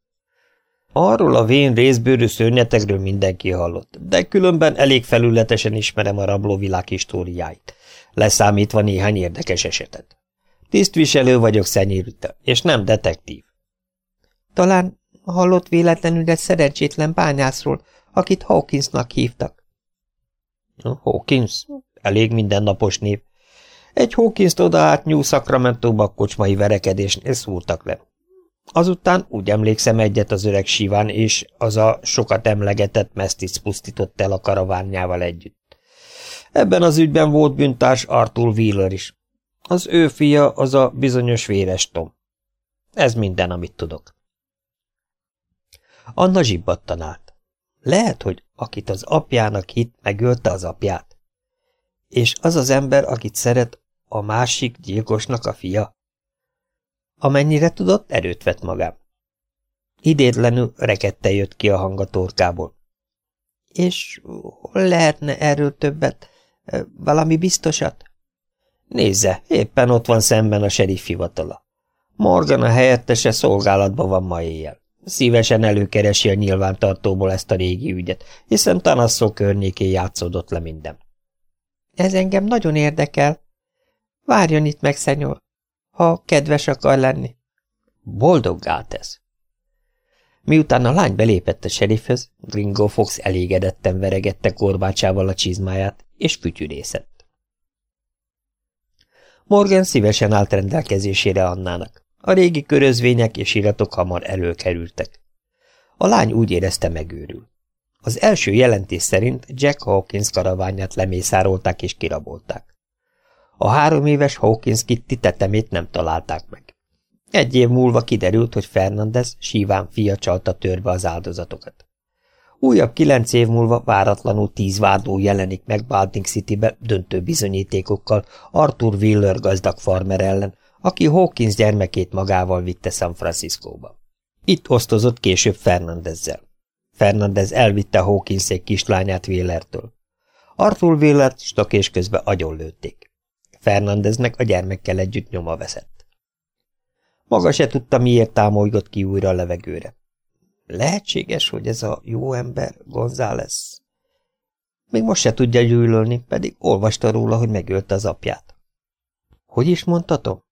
Arról a vén részbőrű szörnyetegről mindenki hallott, de különben elég felületesen ismerem a rablóvilág históriáit, leszámítva néhány érdekes esetet. Tisztviselő vagyok, szenyírta, és nem detektív. Talán hallott véletlenül egy szerencsétlen bányászról, akit Hawkinsnak hívtak. Hawkins? Elég mindennapos név. Egy Hawkins-t oda át New Sacramento-ba kocsmai verekedésnél szúrtak le. Azután úgy emlékszem egyet az öreg Siván, és az a sokat emlegetett Mestis pusztított el a karavánjával együtt. Ebben az ügyben volt bűntárs Arthur Wheeler is. Az ő fia az a bizonyos véres Tom. Ez minden, amit tudok. Anna zsibbadtan állt. Lehet, hogy akit az apjának hit, megölte az apját. És az az ember, akit szeret, a másik gyilkosnak a fia. Amennyire tudott, erőt vett magám. Idétlenül rekette jött ki a hang a torkából. És hol lehetne erről többet? Valami biztosat? Nézze, éppen ott van szemben a serif hivatala. Morgan a helyettese szolgálatban van ma éjjel. Szívesen előkeresi a nyilvántartóból ezt a régi ügyet, hiszen Tanasszó környékén játszódott le minden. Ez engem nagyon érdekel. Várjon itt meg, szenyor ha kedves akar lenni. Boldoggá tesz. Miután a lány belépett a serifhöz, Gringo Fox elégedetten veregette korbácsával a csizmáját, és fütyülészett. Morgan szívesen állt rendelkezésére Annának. A régi körözvények és iratok hamar előkerültek. A lány úgy érezte megőrül. Az első jelentés szerint Jack Hawkins karaványát lemészárolták és kirabolták. A három éves Hawkins Kitty tetemét nem találták meg. Egy év múlva kiderült, hogy Fernandez síván fia csalta törve az áldozatokat. Újabb kilenc év múlva váratlanul tíz vádló jelenik meg Balding Citybe döntő bizonyítékokkal Arthur Wheeler gazdag farmer ellen, aki Hawkins gyermekét magával vitte San Franciscóba. Itt osztozott később Fernandezzel. Fernandez elvitte Hawkinsék kislányát Wheelertől. Arthur Wheelert stakés közben agyonlőtték. Fernandeznek a gyermekkel együtt nyoma veszett. Maga se tudta, miért támolygott ki újra a levegőre. Lehetséges, hogy ez a jó ember, González. Még most se tudja gyűlölni, pedig olvasta róla, hogy megölte az apját. Hogy is mondtatom?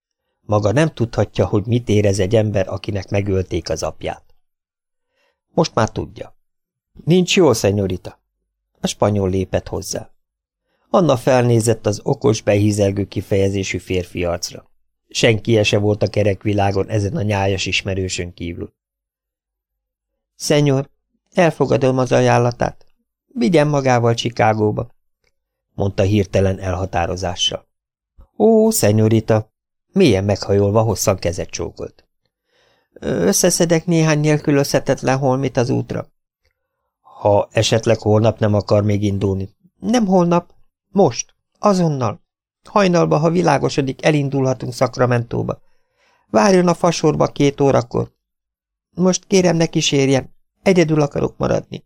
Maga nem tudhatja, hogy mit érez egy ember, akinek megölték az apját. Most már tudja. Nincs jó, szenyorita. A spanyol lépett hozzá. Anna felnézett az okos, behízelgő kifejezésű férfi arcra. Senki se volt a kerekvilágon ezen a nyájas ismerősön kívül. Szenyor, elfogadom az ajánlatát. Vigyen magával Csikágóba, mondta hirtelen elhatározással. Ó, szenyorita, mélyen meghajolva hosszan kezet csókolt. Összeszedek néhány nélkülözhetetlen holmit az útra. Ha esetleg holnap nem akar még indulni. Nem holnap, most, azonnal. Hajnalba, ha világosodik, elindulhatunk Szakramentóba. Várjon a fasorba két órakor. Most kérem ne kísérjen, egyedül akarok maradni.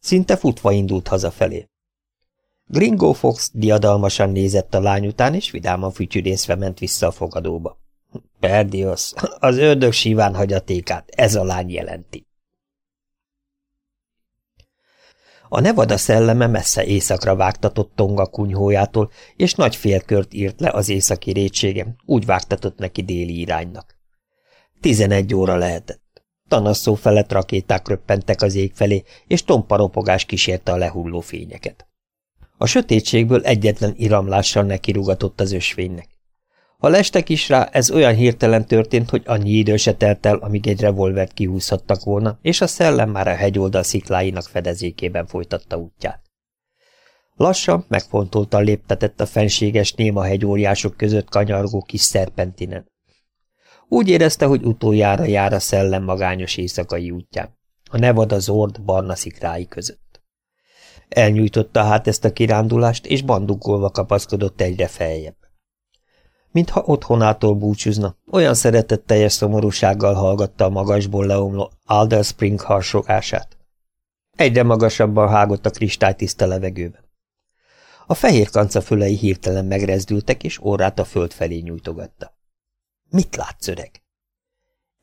Szinte futva indult hazafelé. Gringo Fox diadalmasan nézett a lány után, és vidáman fütyürészve ment vissza a fogadóba. Perdios, az ördög síván hagyatékát ez a lány jelenti. A Nevada szelleme messze északra vágtatott Tonga kunyhójától, és nagy félkört írt le az északi rétségem, úgy vágtatott neki déli iránynak. Tizenegy óra lehetett. Tanasszó felett rakéták röppentek az ég felé, és tomparopogás kísérte a lehulló fényeket. A sötétségből egyetlen iramlással nekirugatott az ösvénynek. Ha lestek is rá, ez olyan hirtelen történt, hogy annyi idő se telt el, amíg egy revolvert kihúzhattak volna, és a szellem már a hegyoldal szikláinak fedezékében folytatta útját. Lassan, megfontoltan léptetett a fenséges néma hegyóriások között kanyargó kis szerpentinen. Úgy érezte, hogy utoljára jár a szellem magányos éjszakai útján, a Nevada zord barna szikrái között. Elnyújtotta hát ezt a kirándulást, és bandugolva kapaszkodott egyre feljebb mintha otthonától búcsúzna, olyan szeretetteljes szomorúsággal hallgatta a magasból leomló Alder Spring harsogását. Egyre magasabban hágott a kristálytiszta levegőben. A fehér kanca fülei hirtelen megrezdültek, és órát a föld felé nyújtogatta. Mit látsz, öreg?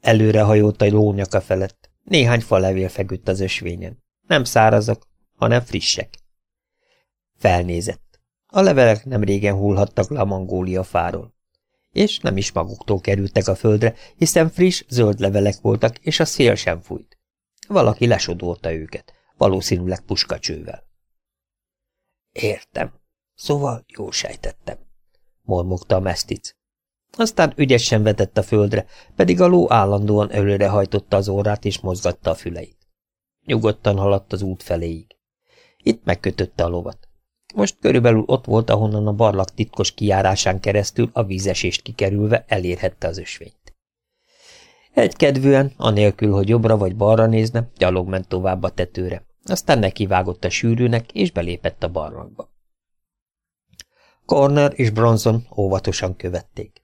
Előre hajolt a lónyaka felett. Néhány falevél feküdt az ösvényen. Nem szárazak, hanem frissek. Felnézett. A levelek nem régen hullhattak le a mangólia fáról. És nem is maguktól kerültek a földre, hiszen friss, zöld levelek voltak, és a szél sem fújt. Valaki lesodolta őket, valószínűleg puskacsővel. Értem. Szóval jól sejtettem, mormogta a mesztic. Aztán ügyesen vetett a földre, pedig a ló állandóan előre hajtotta az órát és mozgatta a füleit. Nyugodtan haladt az út feléig. Itt megkötötte a lovat. Most körülbelül ott volt, ahonnan a barlang titkos kijárásán keresztül a vízesést kikerülve elérhette az ösvényt. Egykedvűen, anélkül, hogy jobbra vagy balra nézne, gyalog ment tovább a tetőre. Aztán nekivágott a sűrűnek, és belépett a barlangba. Corner és Bronson óvatosan követték.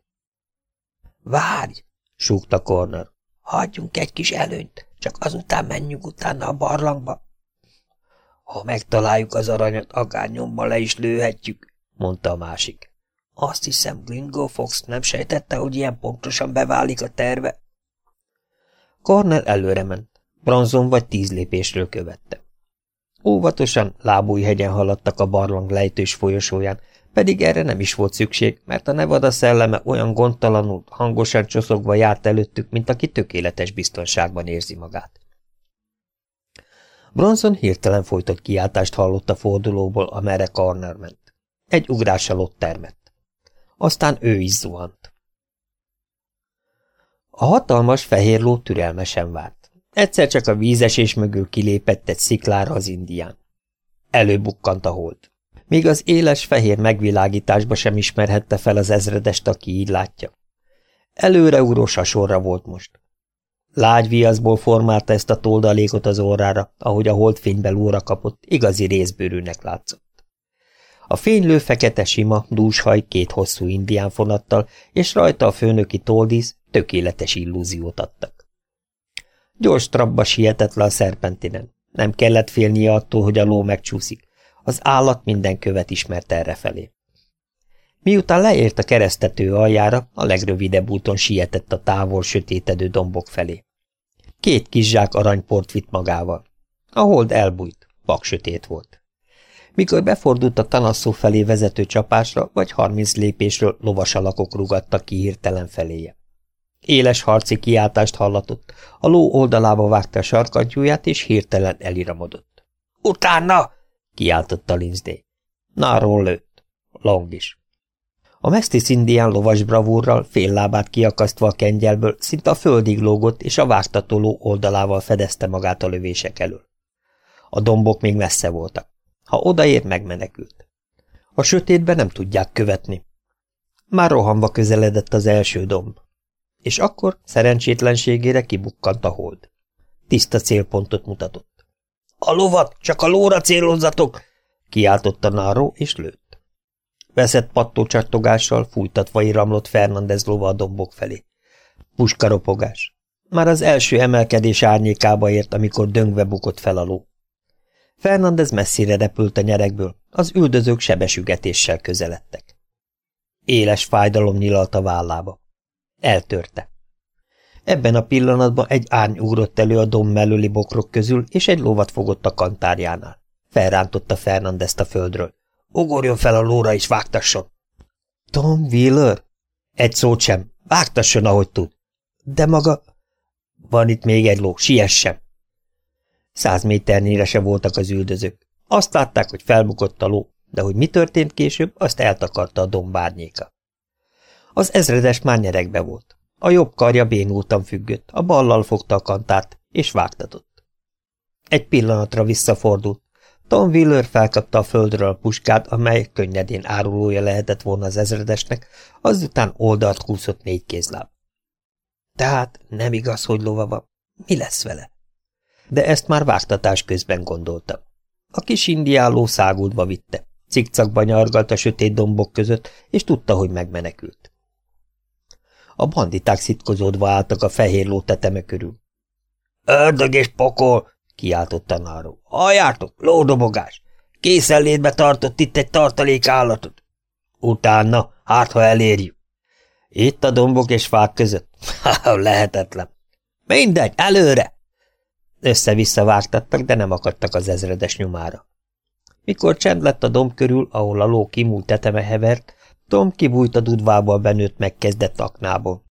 Várj, súgta Corner. Hagyjunk egy kis előnyt, csak azután menjünk utána a barlangba. Ha megtaláljuk az aranyat, akár nyomba le is lőhetjük, mondta a másik. Azt hiszem, Gringo Fox nem sejtette, hogy ilyen pontosan beválik a terve. Cornell előre ment. Bronzon vagy tíz lépésről követte. Óvatosan lábújhegyen haladtak a barlang lejtős folyosóján, pedig erre nem is volt szükség, mert a Nevada szelleme olyan gondtalanul, hangosan csoszogva járt előttük, mint aki tökéletes biztonságban érzi magát. Bronson hirtelen folytott kiáltást hallott a fordulóból, amerre Corner ment. Egy ugrással ott termett. Aztán ő is zuhant. A hatalmas fehér ló türelmesen várt. Egyszer csak a vízesés mögül kilépett egy sziklára az indián. Előbukkant a hold. Még az éles fehér megvilágításba sem ismerhette fel az ezredest, aki így látja. Előre urós a sorra volt most. Lágy viaszból formálta ezt a toldalékot az orrára, ahogy a holdfénybe lóra kapott, igazi részbőrűnek látszott. A fénylő fekete sima, dúshaj két hosszú indián fonattal, és rajta a főnöki toldísz tökéletes illúziót adtak. Gyors trabba sietett le a szerpentinen. Nem kellett félnie attól, hogy a ló megcsúszik. Az állat minden követ ismert errefelé. Miután leért a keresztető aljára, a legrövidebb úton sietett a távol sötétedő dombok felé. Két kis zsák aranyport vitt magával. A hold elbújt, sötét volt. Mikor befordult a tanasszó felé vezető csapásra, vagy harminc lépésről lovas alakok rugattak ki hirtelen feléje. Éles harci kiáltást hallatott, a ló oldalába vágta a sarkantyúját, és hirtelen eliramodott. – Utána! – kiáltotta Lindsay. Náról lőtt. Long is. A mesztis indián lovas bravúrral, fél lábát kiakasztva a kengyelből, szinte a földig lógott, és a vágtatoló oldalával fedezte magát a lövések elől. A dombok még messze voltak. Ha odaért, megmenekült. A sötétben nem tudják követni. Már rohanva közeledett az első domb. És akkor szerencsétlenségére kibukkant a hold. Tiszta célpontot mutatott. – A lovat, csak a lóra célozzatok! – kiáltotta Náró, és lőtt. Veszett pattócsattogással fújtatva iramlott Fernandez lova a dombok felé. Puskaropogás. Már az első emelkedés árnyékába ért, amikor döngve bukott fel a ló. Fernandez messzire repült a nyerekből, az üldözők sebesügetéssel közeledtek. Éles fájdalom nyilalt a vállába. Eltörte. Ebben a pillanatban egy árny ugrott elő a domb mellőli bokrok közül, és egy lovat fogott a kantárjánál. Felrántotta Fernandezt a földről. Ugorjon fel a lóra és vágtasson. Tom Wheeler? Egy szót sem. Vágtasson, ahogy tud. De maga... Van itt még egy ló, siessen. Száz méternyire se voltak az üldözők. Azt látták, hogy felbukott a ló, de hogy mi történt később, azt eltakarta a dombárnyéka. Az ezredes már nyerekbe volt. A jobb karja bénultan függött, a ballal fogta a kantát, és vágtatott. Egy pillanatra visszafordult, Tom Wheeler felkapta a földről a puskát, amely könnyedén árulója lehetett volna az ezredesnek, azután oldalt kúszott négy kézláb. Tehát nem igaz, hogy lova van. Mi lesz vele? De ezt már vártatás közben gondolta. A kis indiáló száguldva vitte. Cikcakban nyargalt a sötét dombok között, és tudta, hogy megmenekült. A banditák szitkozódva álltak a fehér ló teteme körül. – Ördög és pokol! Kiáltotta Náró. Halljátok, lódobogás! Készenlétbe tartott itt egy tartalék állatot. Utána, hát ha elérjük. Itt a dombok és fák között? Lehetetlen. Mindegy, előre! Össze-vissza vártattak, de nem akadtak az ezredes nyomára. Mikor csend lett a domb körül, ahol a ló kimúlt teteme hevert, Tom kibújt a dudvából benőtt megkezdett aknából.